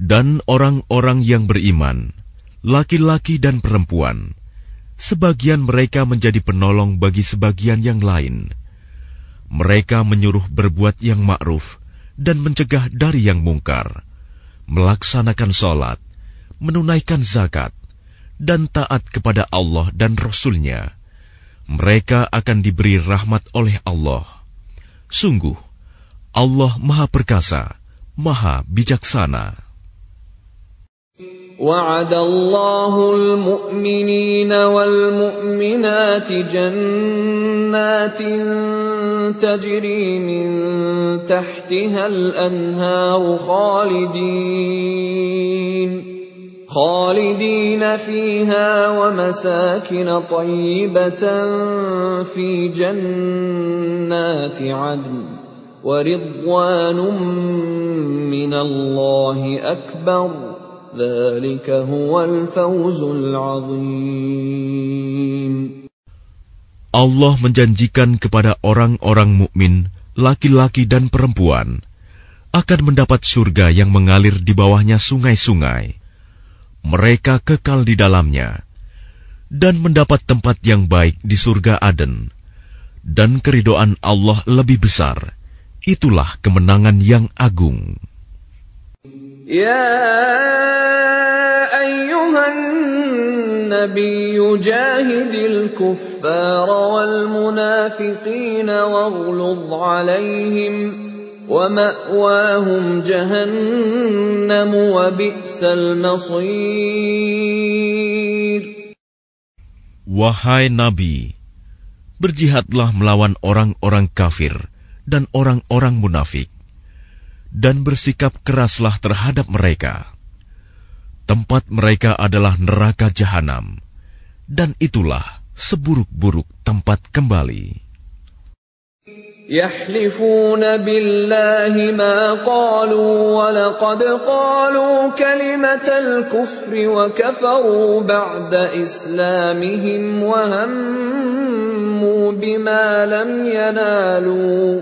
Dan orang-orang yang beriman, laki-laki dan perempuan, sebagian mereka menjadi penolong bagi sebagian yang lain. Mereka menyuruh berbuat yang ma'ruf dan mencegah dari yang mungkar melaksanakan sholat, menunaikan zakat, dan taat kepada Allah dan Rasul-Nya, mereka akan diberi rahmat oleh Allah. Sungguh, Allah Maha Perkasa, Maha Bijaksana. وعد الله المؤمنين والمؤمنات جنات تجري من تحتها الأنهار خالدين خالدين فيها ومساكن طيبة في جنات عدن ورضوان من الله أكبر. Allah menjanjikan kepada orang-orang mukmin, laki-laki dan perempuan, akan mendapat surga yang mengalir di bawahnya sungai-sungai. Mereka kekal di dalamnya dan mendapat tempat yang baik di surga Aden. Dan keridoan Allah lebih besar. Itulah kemenangan yang agung. يا أيها النبي جاهد الكفار والمنافقين واغلظ عليهم ومأواهم جهنم وبئس المصير. Wahai Nabi, berjihadlah melawan orang-orang kafir dan orang-orang munafik. dan bersikap keraslah terhadap mereka. Tempat mereka adalah neraka jahanam, dan itulah seburuk-buruk tempat kembali. يحلفون بالله ما قالوا ولقد قالوا كلمة الكفر وكفروا بعد إسلامهم وهموا بما لم ينالوا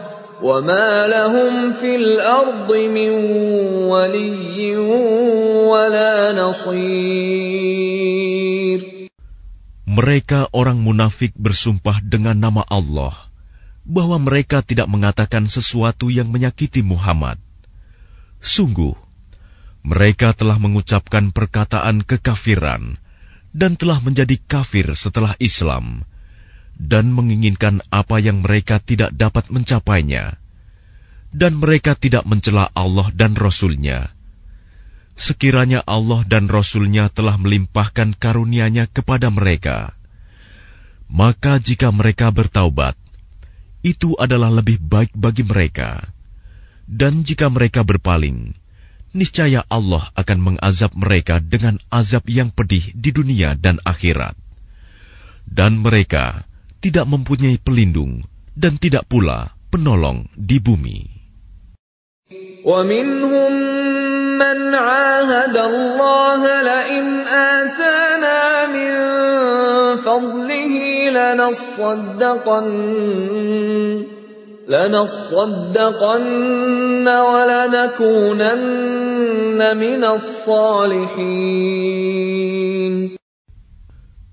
وما لهم في الأرض من ولي ولا نصير Mereka orang munafik bersumpah dengan nama Allah bahwa mereka tidak mengatakan sesuatu yang menyakiti Muhammad. Sungguh, mereka telah mengucapkan perkataan kekafiran dan telah menjadi kafir setelah Islam dan menginginkan apa yang mereka tidak dapat mencapainya. dan mereka tidak mencela Allah dan Rasul-Nya. Sekiranya Allah dan Rasul-Nya telah melimpahkan karunia-Nya kepada mereka, maka jika mereka bertaubat, itu adalah lebih baik bagi mereka. Dan jika mereka berpaling, niscaya Allah akan mengazab mereka dengan azab yang pedih di dunia dan akhirat. Dan mereka tidak mempunyai pelindung dan tidak pula penolong di bumi. ومنهم من عاهد الله لئن آتانا من فضله لنصدقن لنصدقن ولنكونن من الصالحين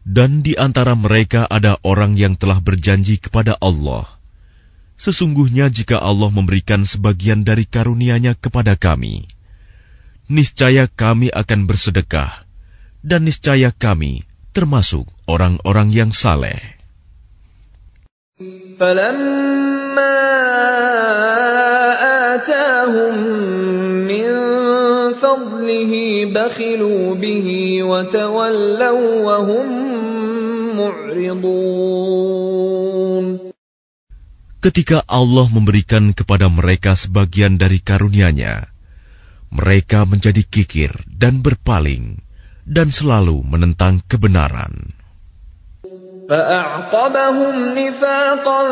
Dan di antara mereka ada orang yang telah berjanji kepada Allah, Sesungguhnya jika Allah memberikan sebagian dari karunia-Nya kepada kami, niscaya kami akan bersedekah, dan niscaya kami termasuk orang-orang yang saleh. فلما آتاهم من فضله بخلوا به وتولوا وهم معرضون Ketika Allah memberikan kepada mereka sebagian dari karunia-Nya, mereka menjadi kikir dan berpaling dan selalu menentang kebenaran. فأعقبهم نفاقا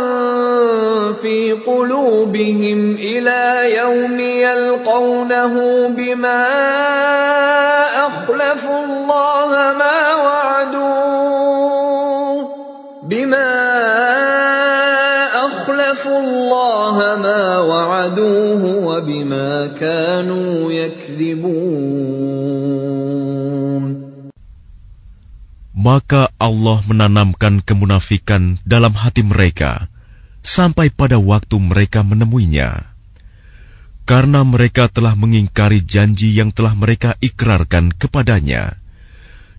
في قلوبهم إلى يوم يلقونه بما أخلفوا الله ما وعدوه بما أخلفوا الله ما وعدوه وبما كانوا يكذبون Maka Allah menanamkan kemunafikan dalam hati mereka sampai pada waktu mereka menemuinya. Karena mereka telah mengingkari janji yang telah mereka ikrarkan kepadanya,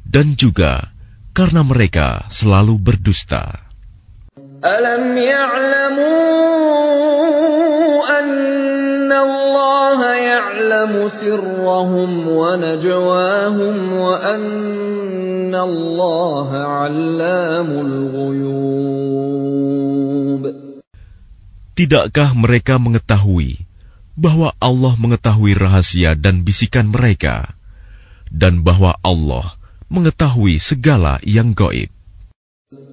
dan juga karena mereka selalu berdusta. Alam ya'lamu ya'lamu sirrahum wa najwahum wa 'allamul ghuyub. Tidakkah mereka mengetahui bahwa Allah mengetahui rahasia dan bisikan mereka dan bahwa Allah mengetahui segala yang gaib?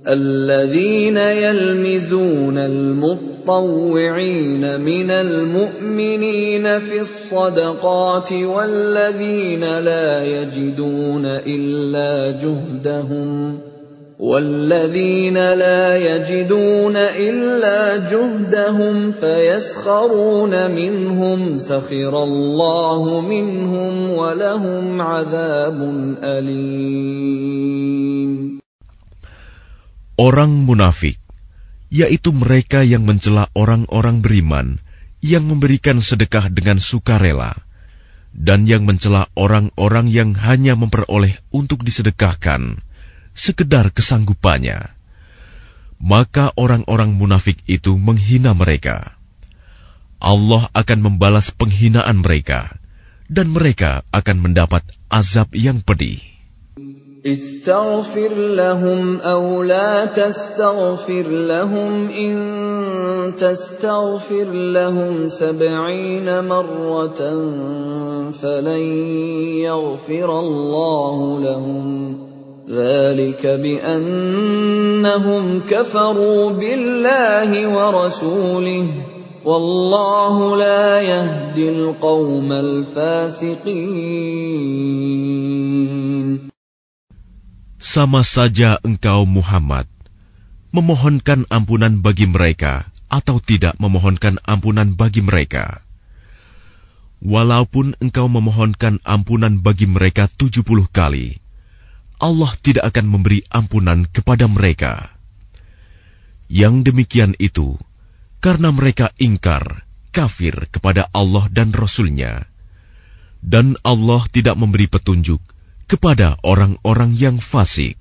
الذين يلمزون المطوعين من المؤمنين في الصدقات والذين لا يجدون إلا جهدهم والذين لا يجدون إلا جهدهم فيسخرون منهم سخر الله منهم ولهم عذاب أليم Orang munafik, yaitu mereka yang mencela orang-orang beriman yang memberikan sedekah dengan sukarela, dan yang mencela orang-orang yang hanya memperoleh untuk disedekahkan, sekedar kesanggupannya. Maka orang-orang munafik itu menghina mereka. Allah akan membalas penghinaan mereka, dan mereka akan mendapat azab yang pedih. استغفر لهم أو لا تستغفر لهم إن تستغفر لهم سبعين مرة فلن يغفر الله لهم ذلك بأنهم كفروا بالله ورسوله والله لا يهدي القوم الفاسقين Sama saja engkau Muhammad memohonkan ampunan bagi mereka atau tidak memohonkan ampunan bagi mereka. Walaupun engkau memohonkan ampunan bagi mereka tujuh puluh kali, Allah tidak akan memberi ampunan kepada mereka. Yang demikian itu karena mereka ingkar, kafir kepada Allah dan Rasul-Nya. Dan Allah tidak memberi petunjuk kepada orang-orang yang fasik.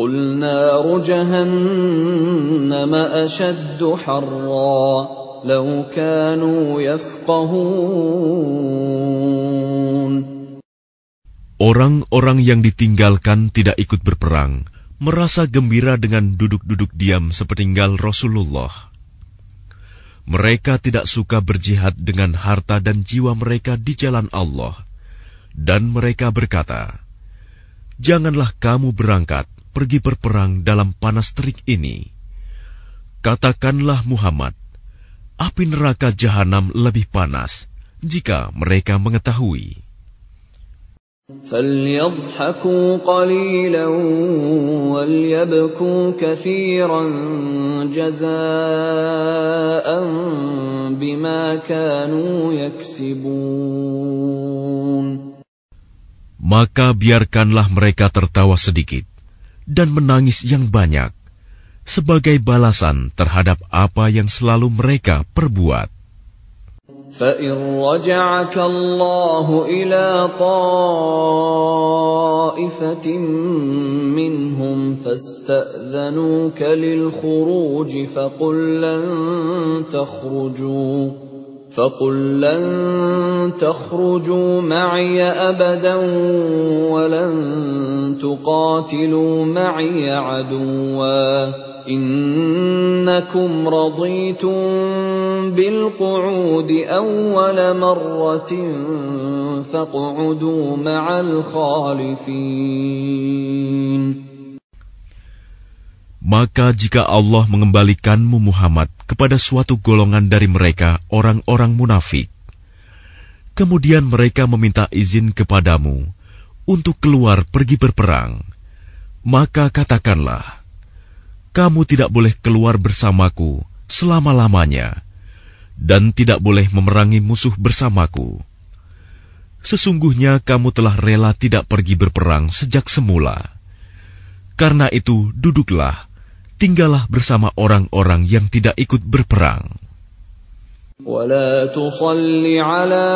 قل نار جهنم أشد حرا لو كانوا يفقهون Orang-orang yang ditinggalkan tidak ikut berperang, merasa gembira dengan duduk-duduk diam sepeninggal Rasulullah. Mereka tidak suka berjihad dengan harta dan jiwa mereka di jalan Allah, dan mereka berkata, "Janganlah kamu berangkat pergi berperang dalam panas terik ini. Katakanlah Muhammad, api neraka jahanam lebih panas jika mereka mengetahui. فليضحكوا قليلا وليبكوا كثيرا جزاء بما كانوا يكسبون Maka biarkanlah mereka tertawa sedikit dan menangis yang banyak sebagai balasan terhadap apa yang selalu mereka perbuat. فإن رجعك الله إلى طائفة منهم فاستأذنوك للخروج فقل لن تخرجوا فقل لن تخرجوا معي ابدا ولن تقاتلوا معي عدوا انكم رضيتم بالقعود اول مره فاقعدوا مع الخالفين Maka jika Allah mengembalikanmu Muhammad kepada suatu golongan dari mereka, orang-orang munafik, kemudian mereka meminta izin kepadamu untuk keluar pergi berperang, maka katakanlah, kamu tidak boleh keluar bersamaku selama-lamanya, dan tidak boleh memerangi musuh bersamaku. Sesungguhnya kamu telah rela tidak pergi berperang sejak semula. Karena itu, duduklah tinggallah bersama orang-orang yang tidak ikut berperang. ولا تصل على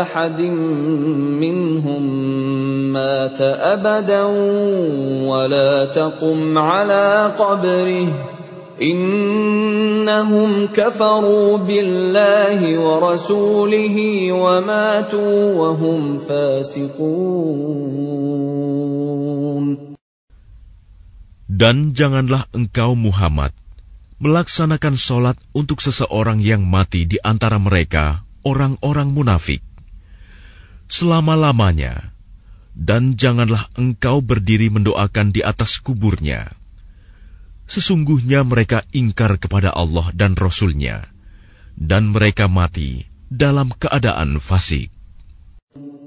أحد منهم مات أبدا ولا تقم على قبره إنهم كفروا بالله ورسوله وماتوا وهم فاسقون Dan janganlah engkau Muhammad melaksanakan sholat untuk seseorang yang mati di antara mereka, orang-orang munafik, selama-lamanya. Dan janganlah engkau berdiri mendoakan di atas kuburnya. Sesungguhnya mereka ingkar kepada Allah dan Rasul-Nya, dan mereka mati dalam keadaan fasik.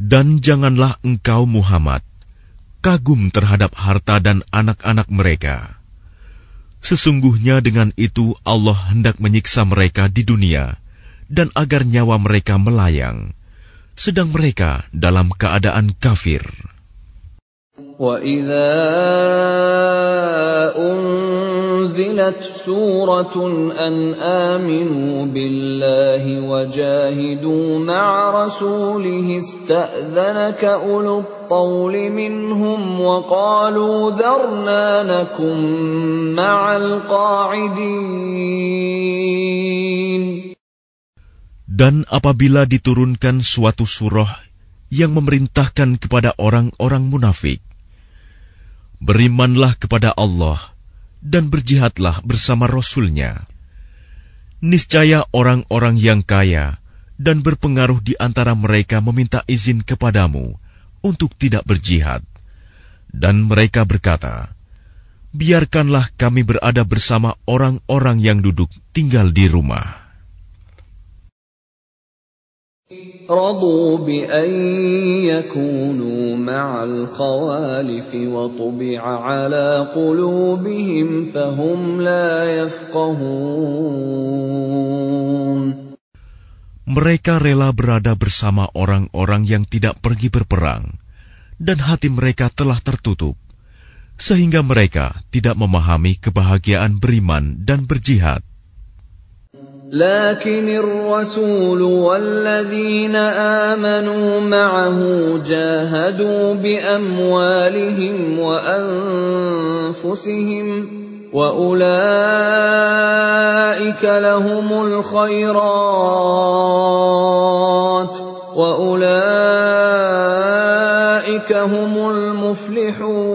Dan janganlah engkau Muhammad kagum terhadap harta dan anak-anak mereka. Sesungguhnya dengan itu Allah hendak menyiksa mereka di dunia dan agar nyawa mereka melayang, sedang mereka dalam keadaan kafir. وَإِذَا أنزلت سورة أن آمنوا بالله وجاهدوا مع رسوله استأذنك أولو الطول منهم وقالوا ذرنا نكن مع القاعدين Dan apabila diturunkan suatu surah yang memerintahkan kepada orang-orang munafik, berimanlah kepada Allah dan berjihadlah bersama Rasul-Nya. Niscaya orang-orang yang kaya dan berpengaruh di antara mereka meminta izin kepadamu untuk tidak berjihad. Dan mereka berkata, Biarkanlah kami berada bersama orang-orang yang duduk tinggal di rumah. رضوا بأن يكونوا مع الخوالف وطبع على قلوبهم فهم لا يفقهون Mereka rela berada bersama orang-orang yang tidak pergi berperang, dan hati mereka telah tertutup, sehingga mereka tidak memahami kebahagiaan beriman dan berjihad. لكن الرسول والذين آمنوا معه جاهدوا بأموالهم وأنفسهم وأولئك لهم الخيرات وأولئك هم المفلحون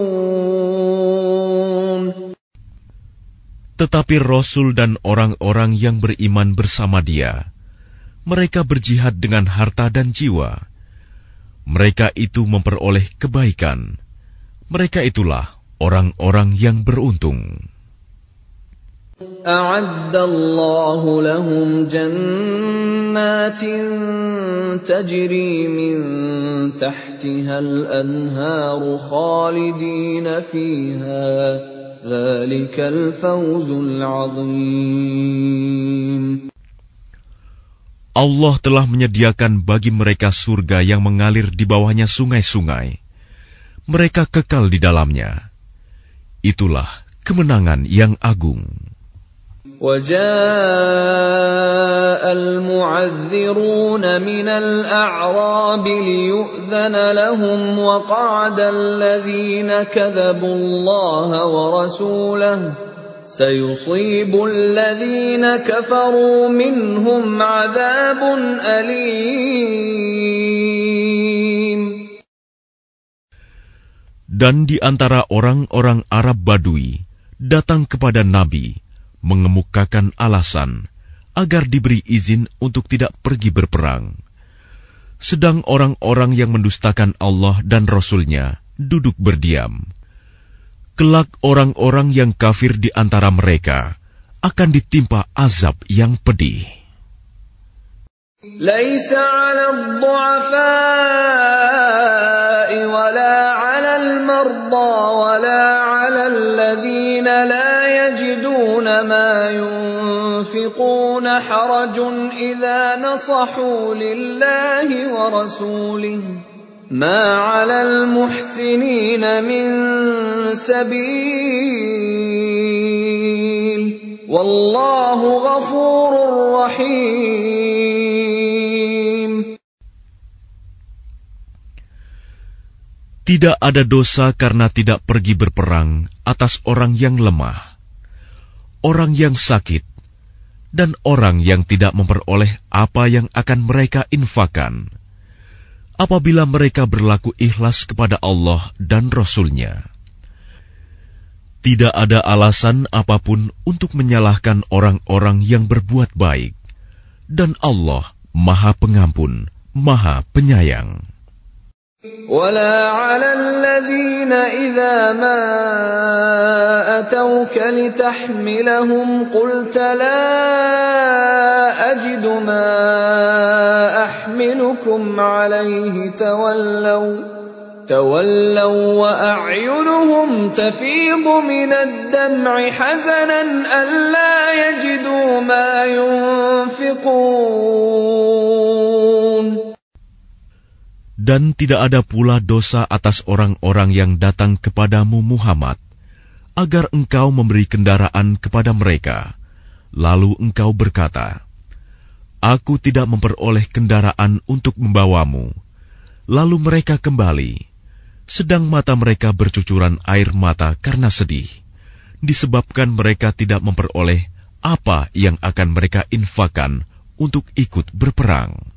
Tetapi Rasul dan orang-orang yang beriman bersama dia, mereka berjihad dengan harta dan jiwa. Mereka itu memperoleh kebaikan. Mereka itulah orang-orang yang beruntung. أعد الله لهم جنات تجري من تحتها الأنهار خالدين فيها Allah telah menyediakan bagi mereka surga yang mengalir di bawahnya sungai-sungai. Mereka kekal di dalamnya. Itulah kemenangan yang agung. وجاء المعذرون من الأعراب ليؤذن لهم وقعد الذين كذبوا الله ورسوله سيصيب الذين كفروا منهم عذاب أليم. Dan di antara orang-orang Arab Badui datang kepada Nabi mengemukakan alasan agar diberi izin untuk tidak pergi berperang. Sedang orang-orang yang mendustakan Allah dan Rasul-Nya duduk berdiam. Kelak orang-orang yang kafir di antara mereka akan ditimpa azab yang pedih. ليس على الضعفاء ولا على المرضى ولا على الذين لا يجدون ما ينفقون حرج إذا نصحوا لله ورسوله ما على المحسنين من سبيل والله غفور رحيم Tidak ada dosa karena tidak pergi berperang atas orang yang lemah, orang yang sakit, dan orang yang tidak memperoleh apa yang akan mereka infakan. Apabila mereka berlaku ikhlas kepada Allah dan Rasul-Nya. Tidak ada alasan apa pun untuk menyalahkan orang-orang yang berbuat baik. Dan Allah Maha Pengampun, Maha Penyayang. ولا على الذين إذا ما أتوك لتحملهم قلت لا أجد ما أحملكم عليه تولوا تولوا وأعينهم تفيض من الدمع حزنا ألا يجدوا ما ينفقون Dan tidak ada pula dosa atas orang-orang yang datang kepadamu Muhammad, agar engkau memberi kendaraan kepada mereka. Lalu engkau berkata, Aku tidak memperoleh kendaraan untuk membawamu. Lalu mereka kembali, sedang mata mereka bercucuran air mata karena sedih, disebabkan mereka tidak memperoleh apa yang akan mereka infakan untuk ikut berperang.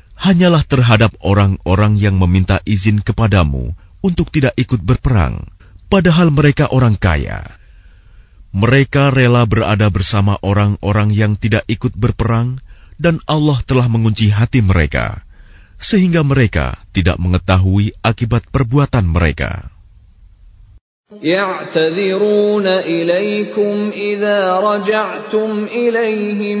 hanyalah terhadap orang-orang yang meminta izin kepadamu untuk tidak ikut berperang, padahal mereka orang kaya. Mereka rela berada bersama orang-orang yang tidak ikut berperang, dan Allah telah mengunci hati mereka, sehingga mereka tidak mengetahui akibat perbuatan mereka. يعتذرون إليكم إذا رجعتم إليهم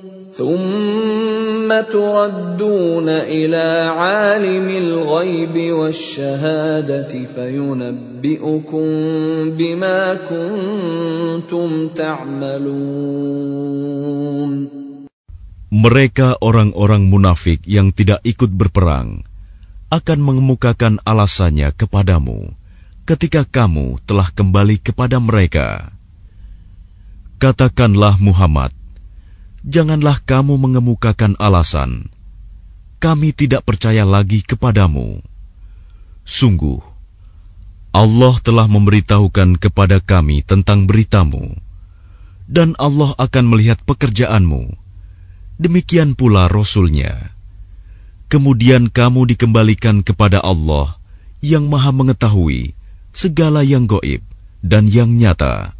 ثم تردون إلى عالم الغيب والشهادة فينبئكم بما كنتم تعملون Mereka orang-orang munafik yang tidak ikut berperang akan mengemukakan alasannya kepadamu ketika kamu telah kembali kepada mereka. Katakanlah Muhammad, janganlah kamu mengemukakan alasan. Kami tidak percaya lagi kepadamu. Sungguh, Allah telah memberitahukan kepada kami tentang beritamu, dan Allah akan melihat pekerjaanmu. Demikian pula Rasulnya. Kemudian kamu dikembalikan kepada Allah yang maha mengetahui segala yang goib dan yang nyata.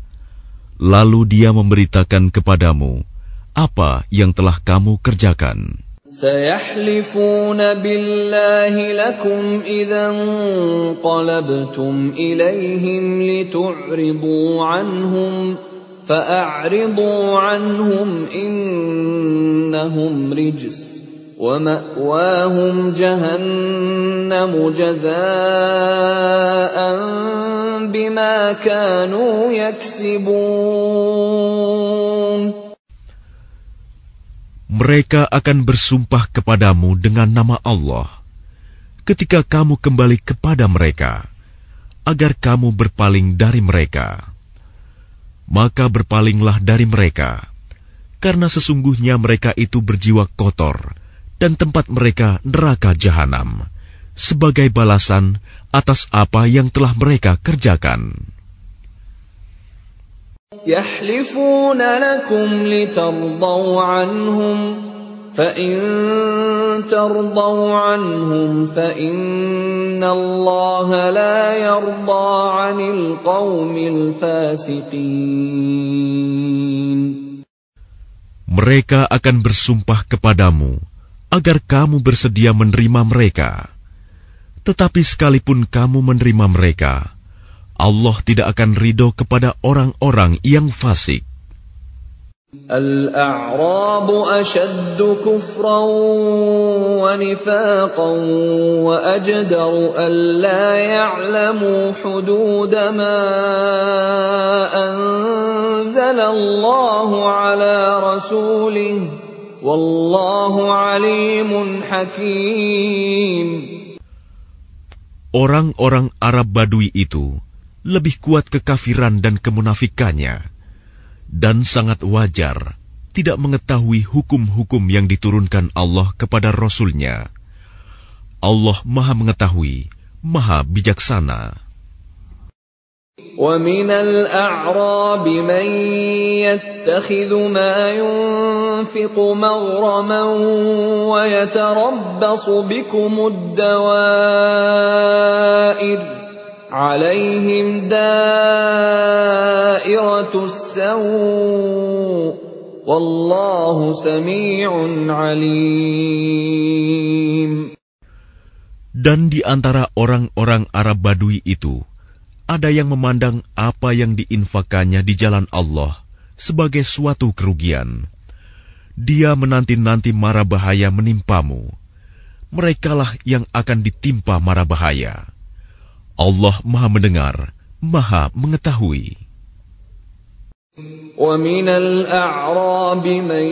Lalu dia memberitakan kepadamu apa yang telah kamu kerjakan. سيحلفون بالله لكم إذا انقلبتم إليهم لتعرضوا عنهم فأعرضوا عنهم إنهم رجس ومأواهم جهنم جزاء بما كانوا يكسبون Mereka akan bersumpah kepadamu dengan nama Allah ketika kamu kembali kepada mereka, agar kamu berpaling dari mereka. Maka berpalinglah dari mereka, karena sesungguhnya mereka itu berjiwa kotor dan tempat mereka neraka jahanam, sebagai balasan atas apa yang telah mereka kerjakan. يحلفون لكم لترضوا عنهم فإن ترضوا عنهم فإن الله لا يرضى عن القوم الفاسقين Mereka akan bersumpah kepadamu agar kamu bersedia menerima mereka. Tetapi sekalipun kamu menerima mereka, Allah tidak akan ridho kepada orang-orang yang fasik. الأعراب أشد كفرا ونفاقا وأجدر ألا يعلموا حدود ما أنزل الله على رسوله والله عليم حكيم Orang-orang Arab Badui itu lebih kuat kekafiran dan kemunafikannya, dan sangat wajar tidak mengetahui hukum-hukum yang diturunkan Allah kepada Rasul-Nya. Allah Maha Mengetahui, Maha Bijaksana. ومن الأعراب من يتخذ ما ينفق مغرما ويتربص بكم الدوائر عليهم دائرة السوء والله سميع عليم Dan di antara orang-orang Arab Badui itu, ada yang memandang apa yang diinfakannya di jalan Allah sebagai suatu kerugian. Dia menanti-nanti mara bahaya menimpamu. Merekalah yang akan ditimpa mara bahaya. Allah Maha Mendengar, Maha Mengetahui. ومن الأعراب من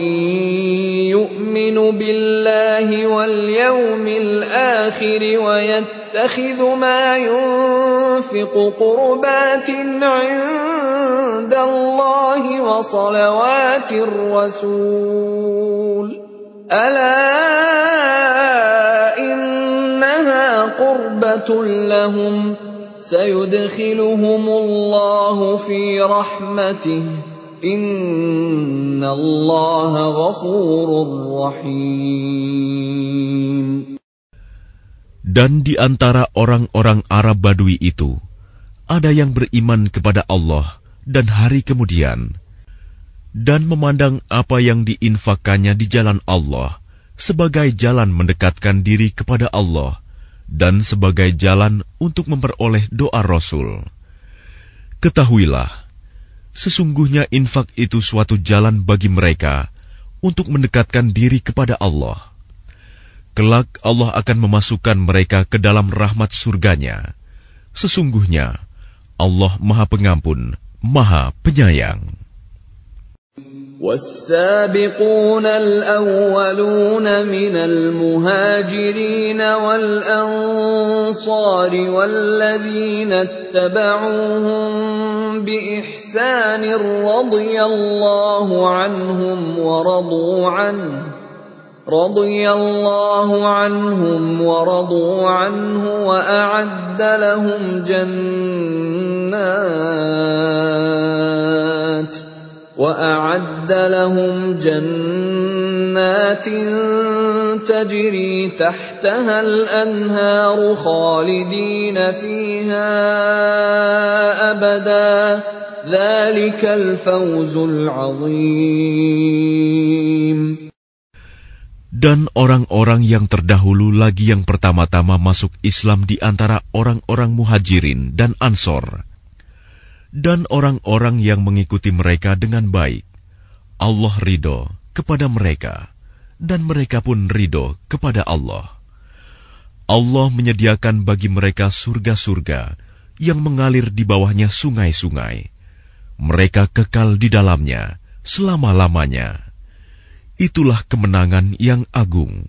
يؤمن بالله واليوم الآخر ويتخذ ما ينفق قربات عند الله وصلوات الرسول ألا قربة لهم سيدخلهم الله في رحمته إن الله غفور رحيم Dan di antara orang-orang Arab Badui itu, ada yang beriman kepada Allah dan hari kemudian, dan memandang apa yang diinfakannya di jalan Allah sebagai jalan mendekatkan diri kepada Allah dan sebagai jalan untuk memperoleh doa Rasul. Ketahuilah, sesungguhnya infak itu suatu jalan bagi mereka untuk mendekatkan diri kepada Allah. Kelak Allah akan memasukkan mereka ke dalam rahmat surganya. Sesungguhnya Allah Maha Pengampun, Maha Penyayang. والسابقون الأولون من المهاجرين والأنصار والذين اتبعوهم بإحسان رضي الله عنهم ورضوا عنه رضي الله عنهم ورضوا عنه وأعد لهم جنات وأعد لهم جنات تجري تحتها الأنهار خالدين فيها أبدا ذلك الفوز العظيم Dan orang-orang yang terdahulu lagi yang pertama-tama masuk Islam di antara orang-orang muhajirin dan ansor, dan orang-orang yang mengikuti mereka dengan baik. Allah ridho kepada mereka, dan mereka pun ridho kepada Allah. Allah menyediakan bagi mereka surga-surga yang mengalir di bawahnya sungai-sungai. Mereka kekal di dalamnya selama-lamanya. Itulah kemenangan yang agung.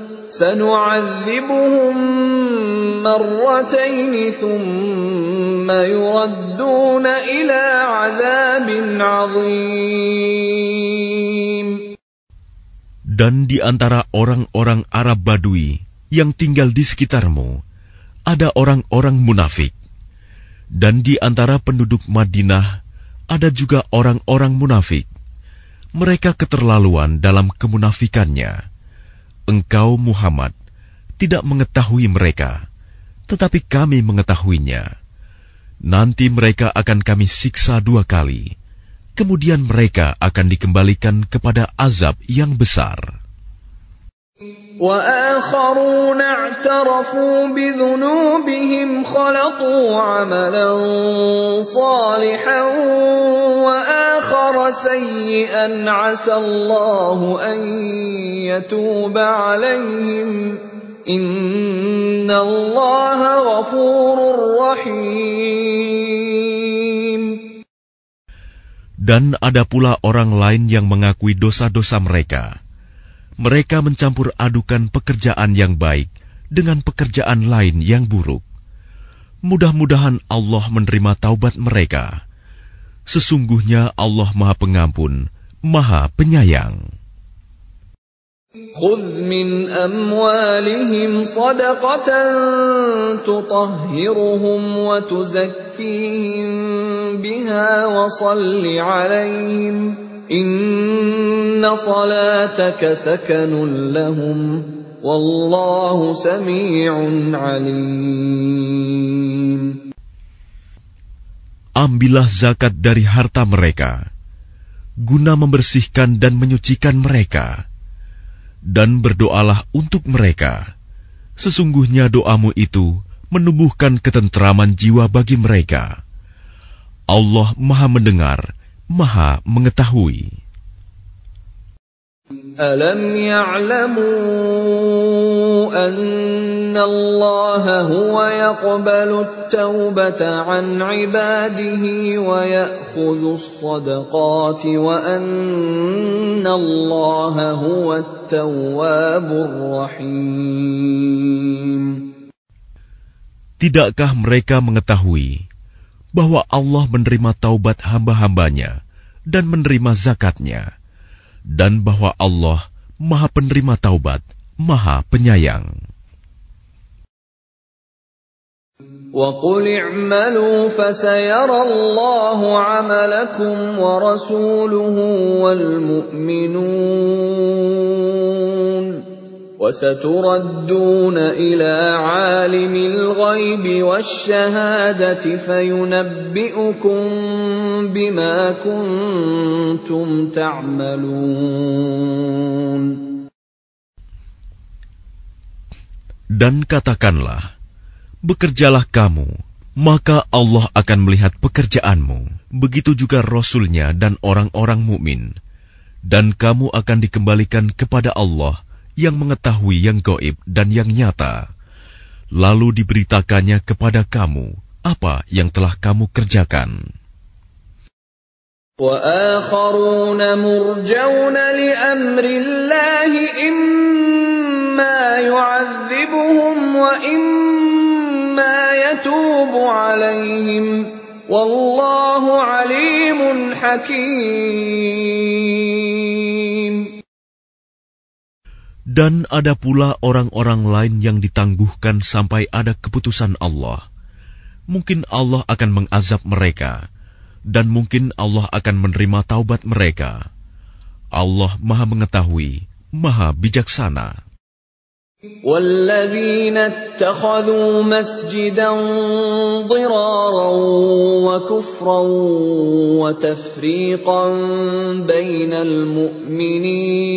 سنعذبهم مرتين ثم يردون إلى عذاب عظيم Dan di antara orang-orang Arab Badui yang tinggal di sekitarmu, ada orang-orang munafik. Dan di antara penduduk Madinah, ada juga orang-orang munafik. Mereka keterlaluan dalam kemunafikannya. Engkau, Muhammad, tidak mengetahui mereka, tetapi kami mengetahuinya. Nanti mereka akan kami siksa dua kali, kemudian mereka akan dikembalikan kepada azab yang besar. وآخرون اعترفوا بذنوبهم خلطوا عملا صالحا وآخر سيئا عسى الله أن يتوب عليهم إن الله غفور رحيم Dan ada pula orang lain yang mengakui dosa-dosa mereka. Mereka mencampur adukan pekerjaan yang baik dengan pekerjaan lain yang buruk. Mudah-mudahan Allah menerima taubat mereka. Sesungguhnya Allah Maha Pengampun, Maha Penyayang. خذ من أموالهم صدقة تطهرهم وتزكيهم بها وصل عليهم إن صلاتك سكن لهم والله سميع عليم Ambillah zakat dari harta mereka, guna membersihkan dan menyucikan mereka, dan berdoalah untuk mereka. Sesungguhnya doamu itu menumbuhkan ketentraman jiwa bagi mereka. Allah Maha Mendengar, Maha Mengetahui. ألم يعلموا أن الله هو يقبل التوبة عن عباده ويأخذ الصدقات وأن الله هو التواب الرحيم Tidakkah mereka mengetahui bahwa Allah menerima taubat hamba-hambanya dan menerima zakatnya? dan bahwa Allah Maha Penerima Taubat, Maha Penyayang. وقل اعملوا فسيرى الله عملكم ورسوله والمؤمنون وستردون الى عالم الغيب والشهاده فينبئكم بما كنتم تعملون Dan katakanlah, bekerjalah kamu, maka Allah akan melihat pekerjaanmu. Begitu juga Rasulnya dan orang-orang mukmin, dan kamu akan dikembalikan kepada Allah yang mengetahui yang goib dan yang nyata, lalu diberitakannya kepada kamu apa yang telah kamu kerjakan. وآخرون مرجون لأمر الله إما يعذبهم وإما يتوب عليهم والله عليم حكيم Dan ada pula orang-orang lain yang ditangguhkan sampai ada keputusan Allah. Mungkin Allah akan mengazab mereka, dan mungkin Allah akan menerima taubat mereka. Allah Maha Mengetahui, Maha Bijaksana. والذين اتخذوا مسجدا ضرارا وكفرا وتفريقا بين المؤمنين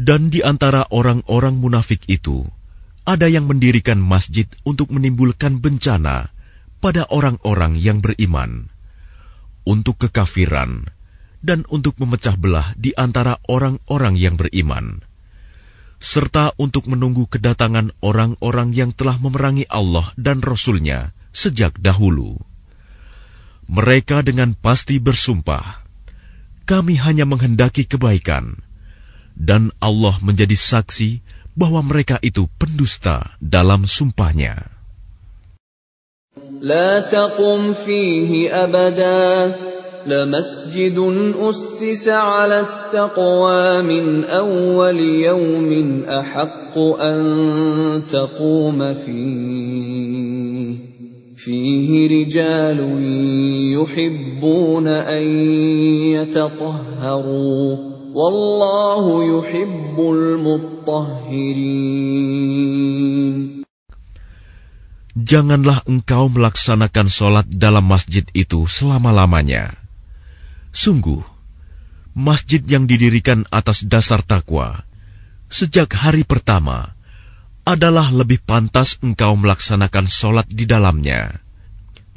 Dan di antara orang-orang munafik itu, ada yang mendirikan masjid untuk menimbulkan bencana pada orang-orang yang beriman, untuk kekafiran, dan untuk memecah belah di antara orang-orang yang beriman, serta untuk menunggu kedatangan orang-orang yang telah memerangi Allah dan Rasul-Nya sejak dahulu. Mereka dengan pasti bersumpah, kami hanya menghendaki kebaikan, dan Allah menjadi saksi bahwa mereka itu pendusta dalam sumpahnya. La taqum fihi abada لمسجد أسس على التقوى من أول يوم أحق أن تقوم فيه فيه رجال يحبون أن يتطهروا Wallahu yuhibbul mutahhirin. Janganlah engkau melaksanakan sholat dalam masjid itu selama-lamanya. Sungguh, masjid yang didirikan atas dasar takwa, sejak hari pertama, adalah lebih pantas engkau melaksanakan sholat di dalamnya.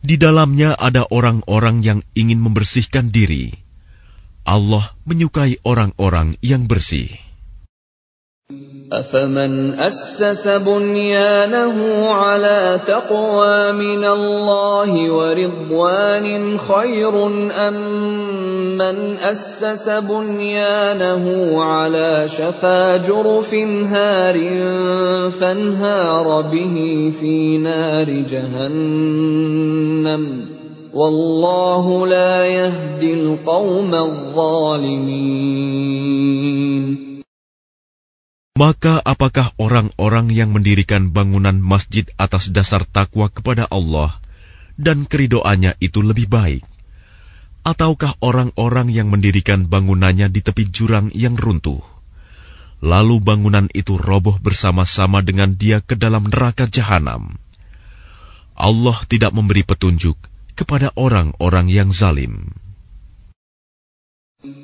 Di dalamnya ada orang-orang yang ingin membersihkan diri Allah menyukai orang-orang yang bersih. أفمن أسس بنيانه على تقوى من الله ورضوان خير أم من أسس بنيانه على شفا جرف هار فانهار به في نار جهنم Wallahu la yahdil zalimin. Maka apakah orang-orang yang mendirikan bangunan masjid atas dasar takwa kepada Allah dan keridoannya itu lebih baik? Ataukah orang-orang yang mendirikan bangunannya di tepi jurang yang runtuh? Lalu bangunan itu roboh bersama-sama dengan dia ke dalam neraka jahanam. Allah tidak memberi petunjuk kepada orang-orang yang zalim.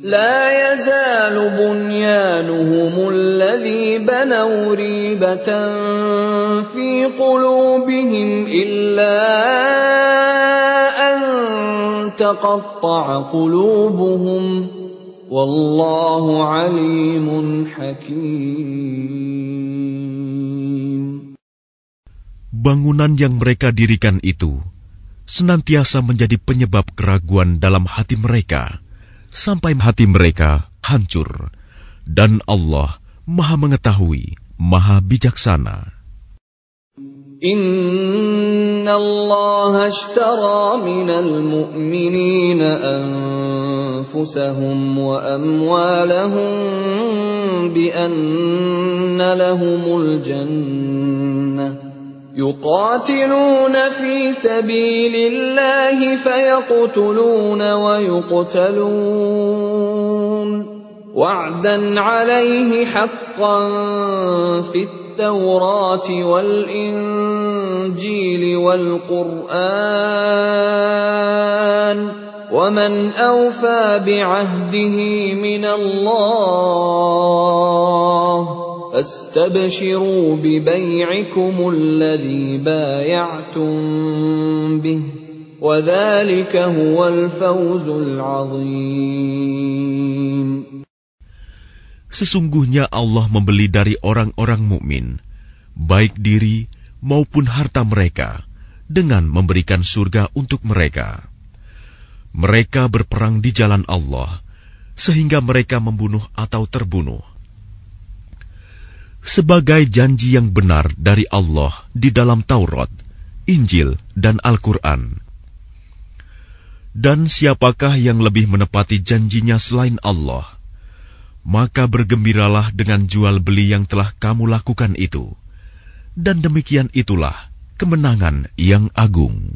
لا يزال بنيانهم الذي بنوا ريبة في قلوبهم إلا أن تقطع قلوبهم والله عليم حكيم Bangunan yang mereka dirikan itu senantiasa menjadi penyebab keraguan dalam hati mereka sampai hati mereka hancur. Dan Allah maha mengetahui, maha bijaksana. Inna Allah ashtara minal mu'minina anfusahum wa amwalahum bi anna lahumul jannah يقاتلون في سبيل الله فيقتلون ويقتلون. وعدا عليه حقا في التوراة والإنجيل والقرآن. ومن أوفى بعهده من الله فاستبشروا ببيعكم الذي بايعتم به وذلك هو الفوز العظيم Sesungguhnya Allah membeli dari orang-orang mukmin, baik diri maupun harta mereka, dengan memberikan surga untuk mereka. Mereka berperang di jalan Allah, sehingga mereka membunuh atau terbunuh sebagai janji yang benar dari Allah di dalam Taurat, Injil, dan Al-Quran. Dan siapakah yang lebih menepati janjinya selain Allah? Maka bergembiralah dengan jual beli yang telah kamu lakukan itu. Dan demikian itulah kemenangan yang agung.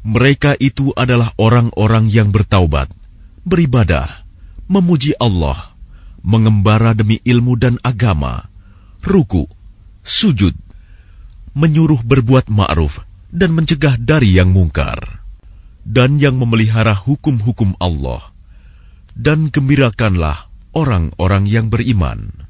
Mereka itu adalah orang-orang yang bertaubat, beribadah, memuji Allah, mengembara demi ilmu dan agama, ruku, sujud, menyuruh berbuat ma'ruf dan mencegah dari yang mungkar, dan yang memelihara hukum-hukum Allah, dan gembirakanlah orang-orang yang beriman.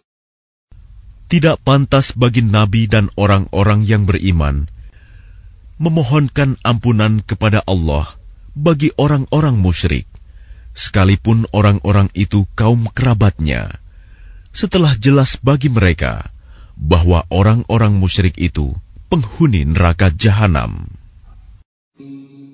tidak pantas bagi nabi dan orang-orang yang beriman memohonkan ampunan kepada Allah bagi orang-orang musyrik, sekalipun orang-orang itu kaum kerabatnya, setelah jelas bagi mereka bahwa orang-orang musyrik itu penghuni neraka jahanam.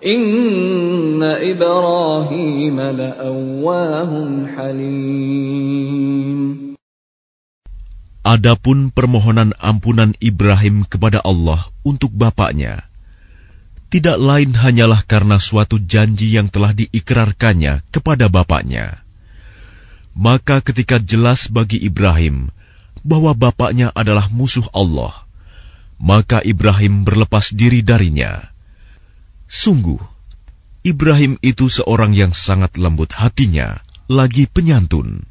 Inna Ibrahim la'awwahun halim. Adapun permohonan ampunan Ibrahim kepada Allah untuk bapaknya, tidak lain hanyalah karena suatu janji yang telah diikrarkannya kepada bapaknya. Maka ketika jelas bagi Ibrahim bahwa bapaknya adalah musuh Allah, maka Ibrahim berlepas diri darinya. Sungguh, Ibrahim itu seorang yang sangat lembut hatinya, lagi penyantun.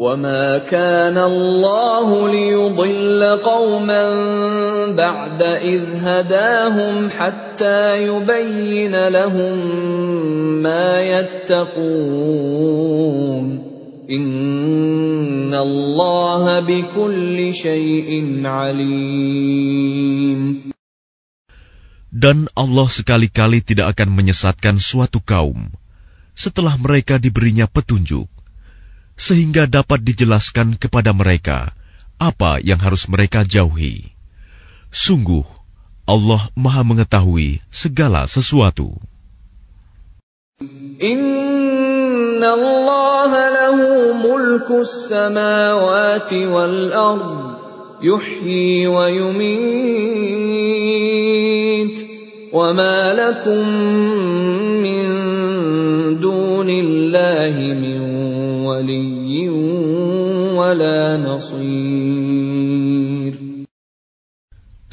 وما كان الله ليضل قوما بعد إذ هداهم حتى يبين لهم ما يتقون إن الله بكل شيء عليم dan Allah sekali-kali tidak akan menyesatkan suatu kaum setelah mereka diberinya petunjuk sehingga dapat dijelaskan kepada mereka apa yang harus mereka jauhi. Sungguh, Allah Maha Mengetahui segala sesuatu. Inna Allah lahu mulku samawati wal ard yuhyi wa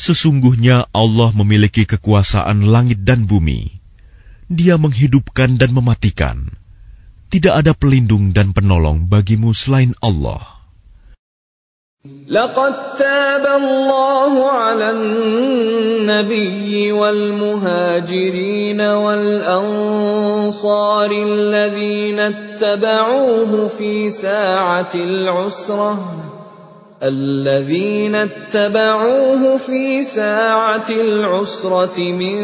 Sesungguhnya Allah memiliki kekuasaan langit dan bumi. Dia menghidupkan dan mematikan. Tidak ada pelindung dan penolong bagimu selain Allah. لقد تاب الله على النبي والمهاجرين والأنصار الذين اتبعوه في ساعة العسرة. الذين اتبعوه في ساعة العسرة من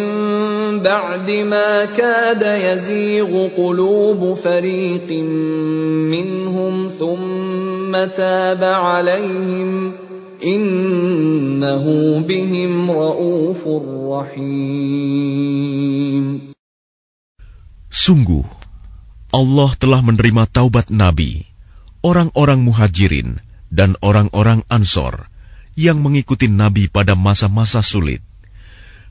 بعد ما كاد يزيغ قلوب فريق منهم ثم تاب عليهم إنه بهم رؤوف رحيم. Sungguh, Allah telah menerima taubat Nabi, orang-orang muhajirin, dan orang-orang Ansor yang mengikuti Nabi pada masa-masa sulit.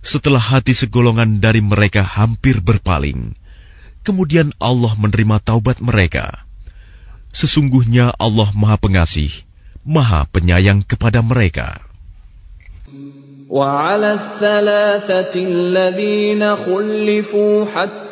Setelah hati segolongan dari mereka hampir berpaling, kemudian Allah menerima taubat mereka. Sesungguhnya Allah Maha Pengasih, Maha Penyayang kepada mereka. وعلى الثلاثة الذين خلفوا حتى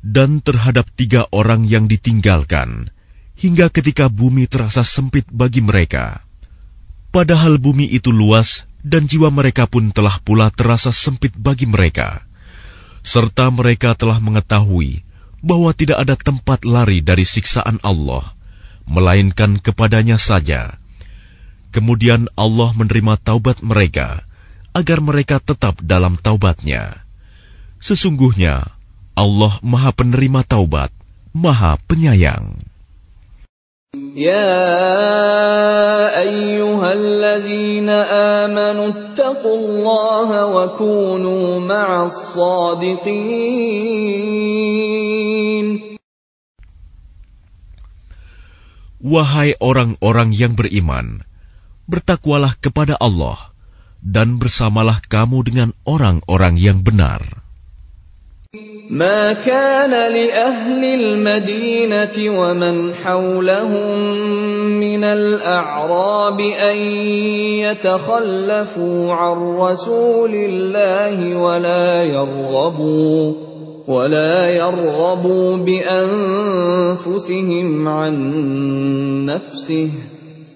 Dan terhadap tiga orang yang ditinggalkan, hingga ketika bumi terasa sempit bagi mereka. Padahal bumi itu luas dan jiwa mereka pun telah pula terasa sempit bagi mereka. Serta mereka telah mengetahui bahwa tidak ada tempat lari dari siksaan Allah, melainkan kepadanya saja. Kemudian Allah menerima taubat mereka, agar mereka tetap dalam taubatnya. Sesungguhnya Allah Maha Penerima Taubat, Maha Penyayang. يا أيها الذين آمنوا اتقوا الله وكونوا مع الصادقين Wahai orang-orang yang beriman, bertakwalah kepada Allah dan bersamalah kamu dengan orang-orang yang benar. ما كان لأهل المدينة ومن حولهم من الأعراب أن يتخلفوا عن رسول الله ولا يرغبوا ولا يرغبوا بأنفسهم عن نفسه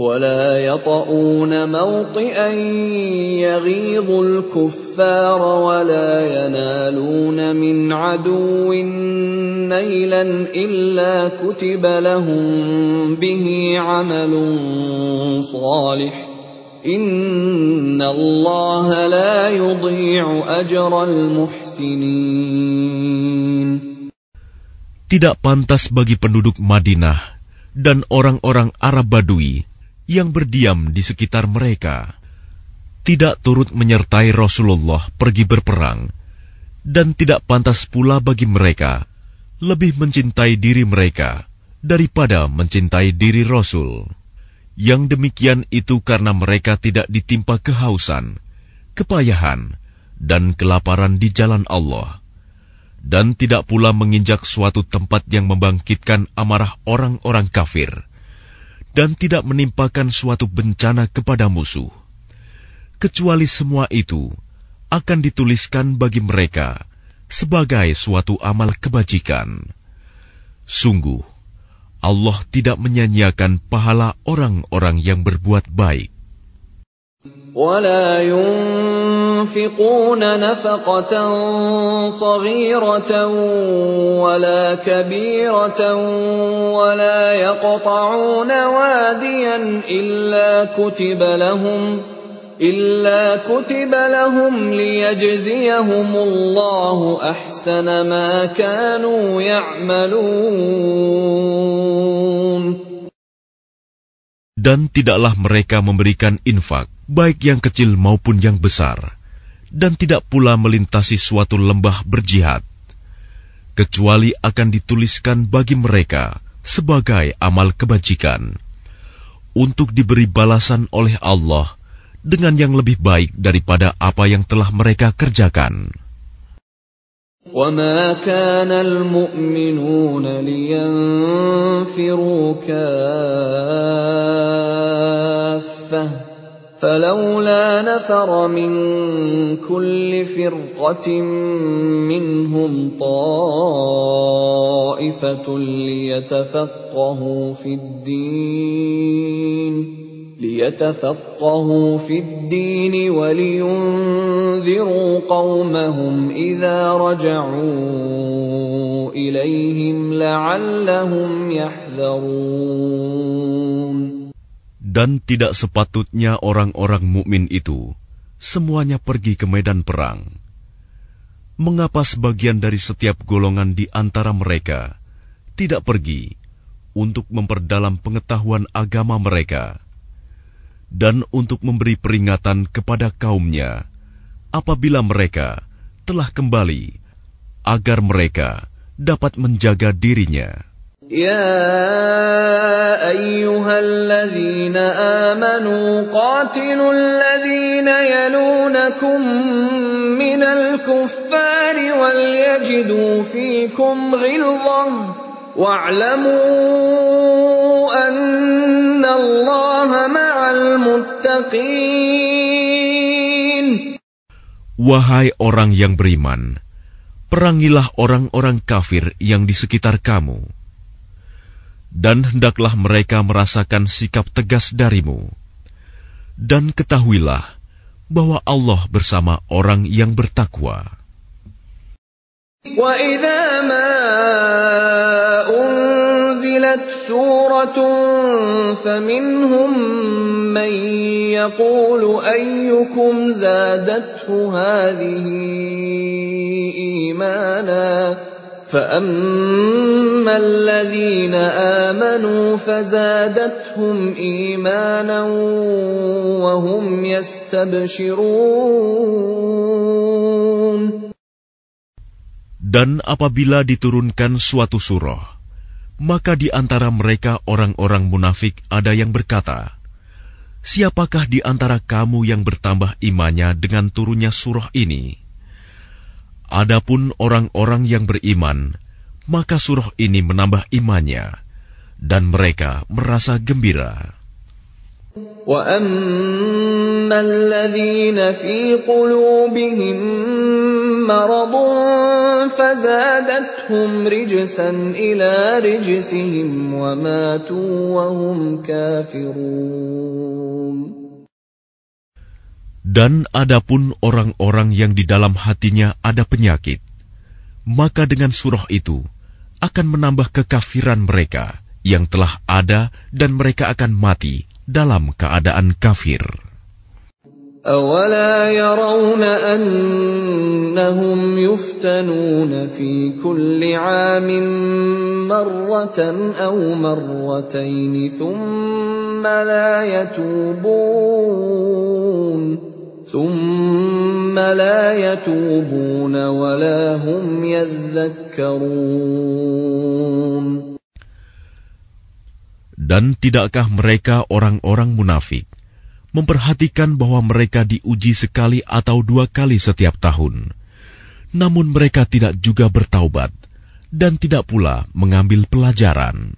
ولا يطؤون موطئا يغيظ الكفار ولا ينالون من عدو نيلا إلا كتب لهم به عمل صالح. إن الله لا يضيع أجر المحسنين. Tidak pantas bagi penduduk Madinah dan orang-orang Arab Badui yang berdiam di sekitar mereka, tidak turut menyertai Rasulullah pergi berperang, dan tidak pantas pula bagi mereka lebih mencintai diri mereka daripada mencintai diri Rasul. Yang demikian itu karena mereka tidak ditimpa kehausan, kepayahan, dan kelaparan di jalan Allah, dan tidak pula menginjak suatu tempat yang membangkitkan amarah orang-orang kafir dan tidak menimpakan suatu bencana kepada musuh, kecuali semua itu akan dituliskan bagi mereka sebagai suatu amal kebajikan. Sungguh, Allah tidak menyanyiakan pahala orang-orang yang berbuat baik. ولا ينفقون نفقة صغيرة ولا كبيرة ولا يقطعون واديا إلا كتب لهم إلا كتب لهم ليجزيهم الله أحسن ما كانوا يعملون. Dan tidaklah mereka memberikan infak baik yang kecil maupun yang besar, dan tidak pula melintasi suatu lembah berjihad, kecuali akan dituliskan bagi mereka sebagai amal kebajikan, untuk diberi balasan oleh Allah dengan yang lebih baik daripada apa yang telah mereka kerjakan. وما كان المؤمنون لينفروا كافه فلولا نفر من كل فرقة منهم طائفة ليتفقهوا في الدين ليتفقهوا في الدين ولينذروا قومهم إذا رجعوا إليهم لعلهم يحذرون. Dan tidak sepatutnya orang-orang mukmin itu semuanya pergi ke medan perang. Mengapa sebagian dari setiap golongan di antara mereka tidak pergi untuk memperdalam pengetahuan agama mereka dan untuk memberi peringatan kepada kaumnya apabila mereka telah kembali agar mereka dapat menjaga dirinya? يا أيها الذين آمنوا قاتلوا الذين يلونكم من الكفار وليجدوا فيكم غلظة. واعلموا أن الله مع المتقين. Wahai orang yang beriman, perangilah orang-orang kafir yang di sekitar kamu. dan hendaklah mereka merasakan sikap tegas darimu. Dan ketahuilah bahwa Allah bersama orang yang bertakwa. وَإِذَا مَا أُنزِلَتْ سُورَةٌ فَمِنْهُمْ مَنْ يَقُولُ أَيُّكُمْ زَادَتْهُ هَذِهِ إِيمَانًا فأما الذين آمنوا فزادتهم إيمانا وهم يستبشرون Dan apabila diturunkan suatu surah, maka di antara mereka orang-orang munafik ada yang berkata, Siapakah di antara kamu yang bertambah imannya dengan turunnya surah ini? Adapun orang-orang yang beriman, maka surah ini menambah imannya, dan mereka merasa gembira. وَأَمَّا الَّذِينَ فِي قُلُوبِهِم مَّرَضٌ فَزَادَتْهُمْ رِجْسًا إِلَىٰ رِجْسِهِمْ وَمَاتُوا وَهُمْ كَافِرُونَ Dan adapun orang-orang yang di dalam hatinya ada penyakit, maka dengan surah itu akan menambah kekafiran mereka yang telah ada dan mereka akan mati dalam keadaan kafir. أولا يرون أنهم يفتنون في كل عام مرة أو مرتين ثم لا يتوبون ثم لا يتوبون ولا هم يذكرون Dan tidakkah mereka orang-orang munafik memperhatikan bahwa mereka diuji sekali atau dua kali setiap tahun, namun mereka tidak juga bertaubat dan tidak pula mengambil pelajaran.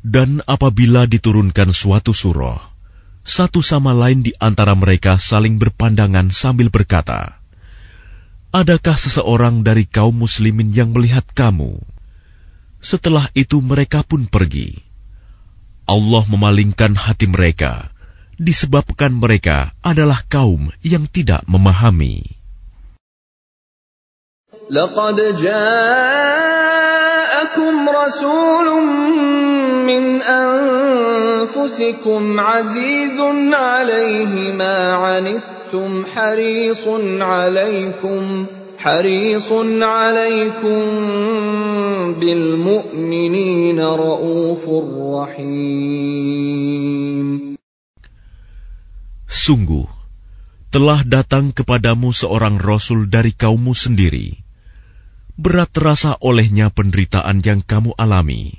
Dan apabila diturunkan suatu surah, satu sama lain di antara mereka saling berpandangan sambil berkata, Adakah seseorang dari kaum muslimin yang melihat kamu? Setelah itu mereka pun pergi. Allah memalingkan hati mereka, disebabkan mereka adalah kaum yang tidak memahami. Laqad ja'akum rasulun من أنفسكم عزيز عليه ما عنتم حريص عليكم حريص عليكم بالمؤمنين رؤوف رحيم Sungguh, telah datang kepadamu seorang rasul dari kaummu sendiri. Berat terasa olehnya penderitaan yang kamu alami.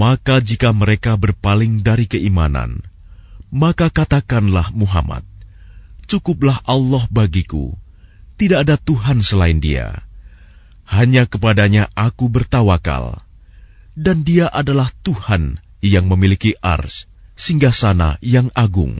Maka jika mereka berpaling dari keimanan, maka katakanlah Muhammad, cukuplah Allah bagiku, tidak ada Tuhan selain dia. Hanya kepadanya aku bertawakal, dan dia adalah Tuhan yang memiliki ars, singgah sana yang agung.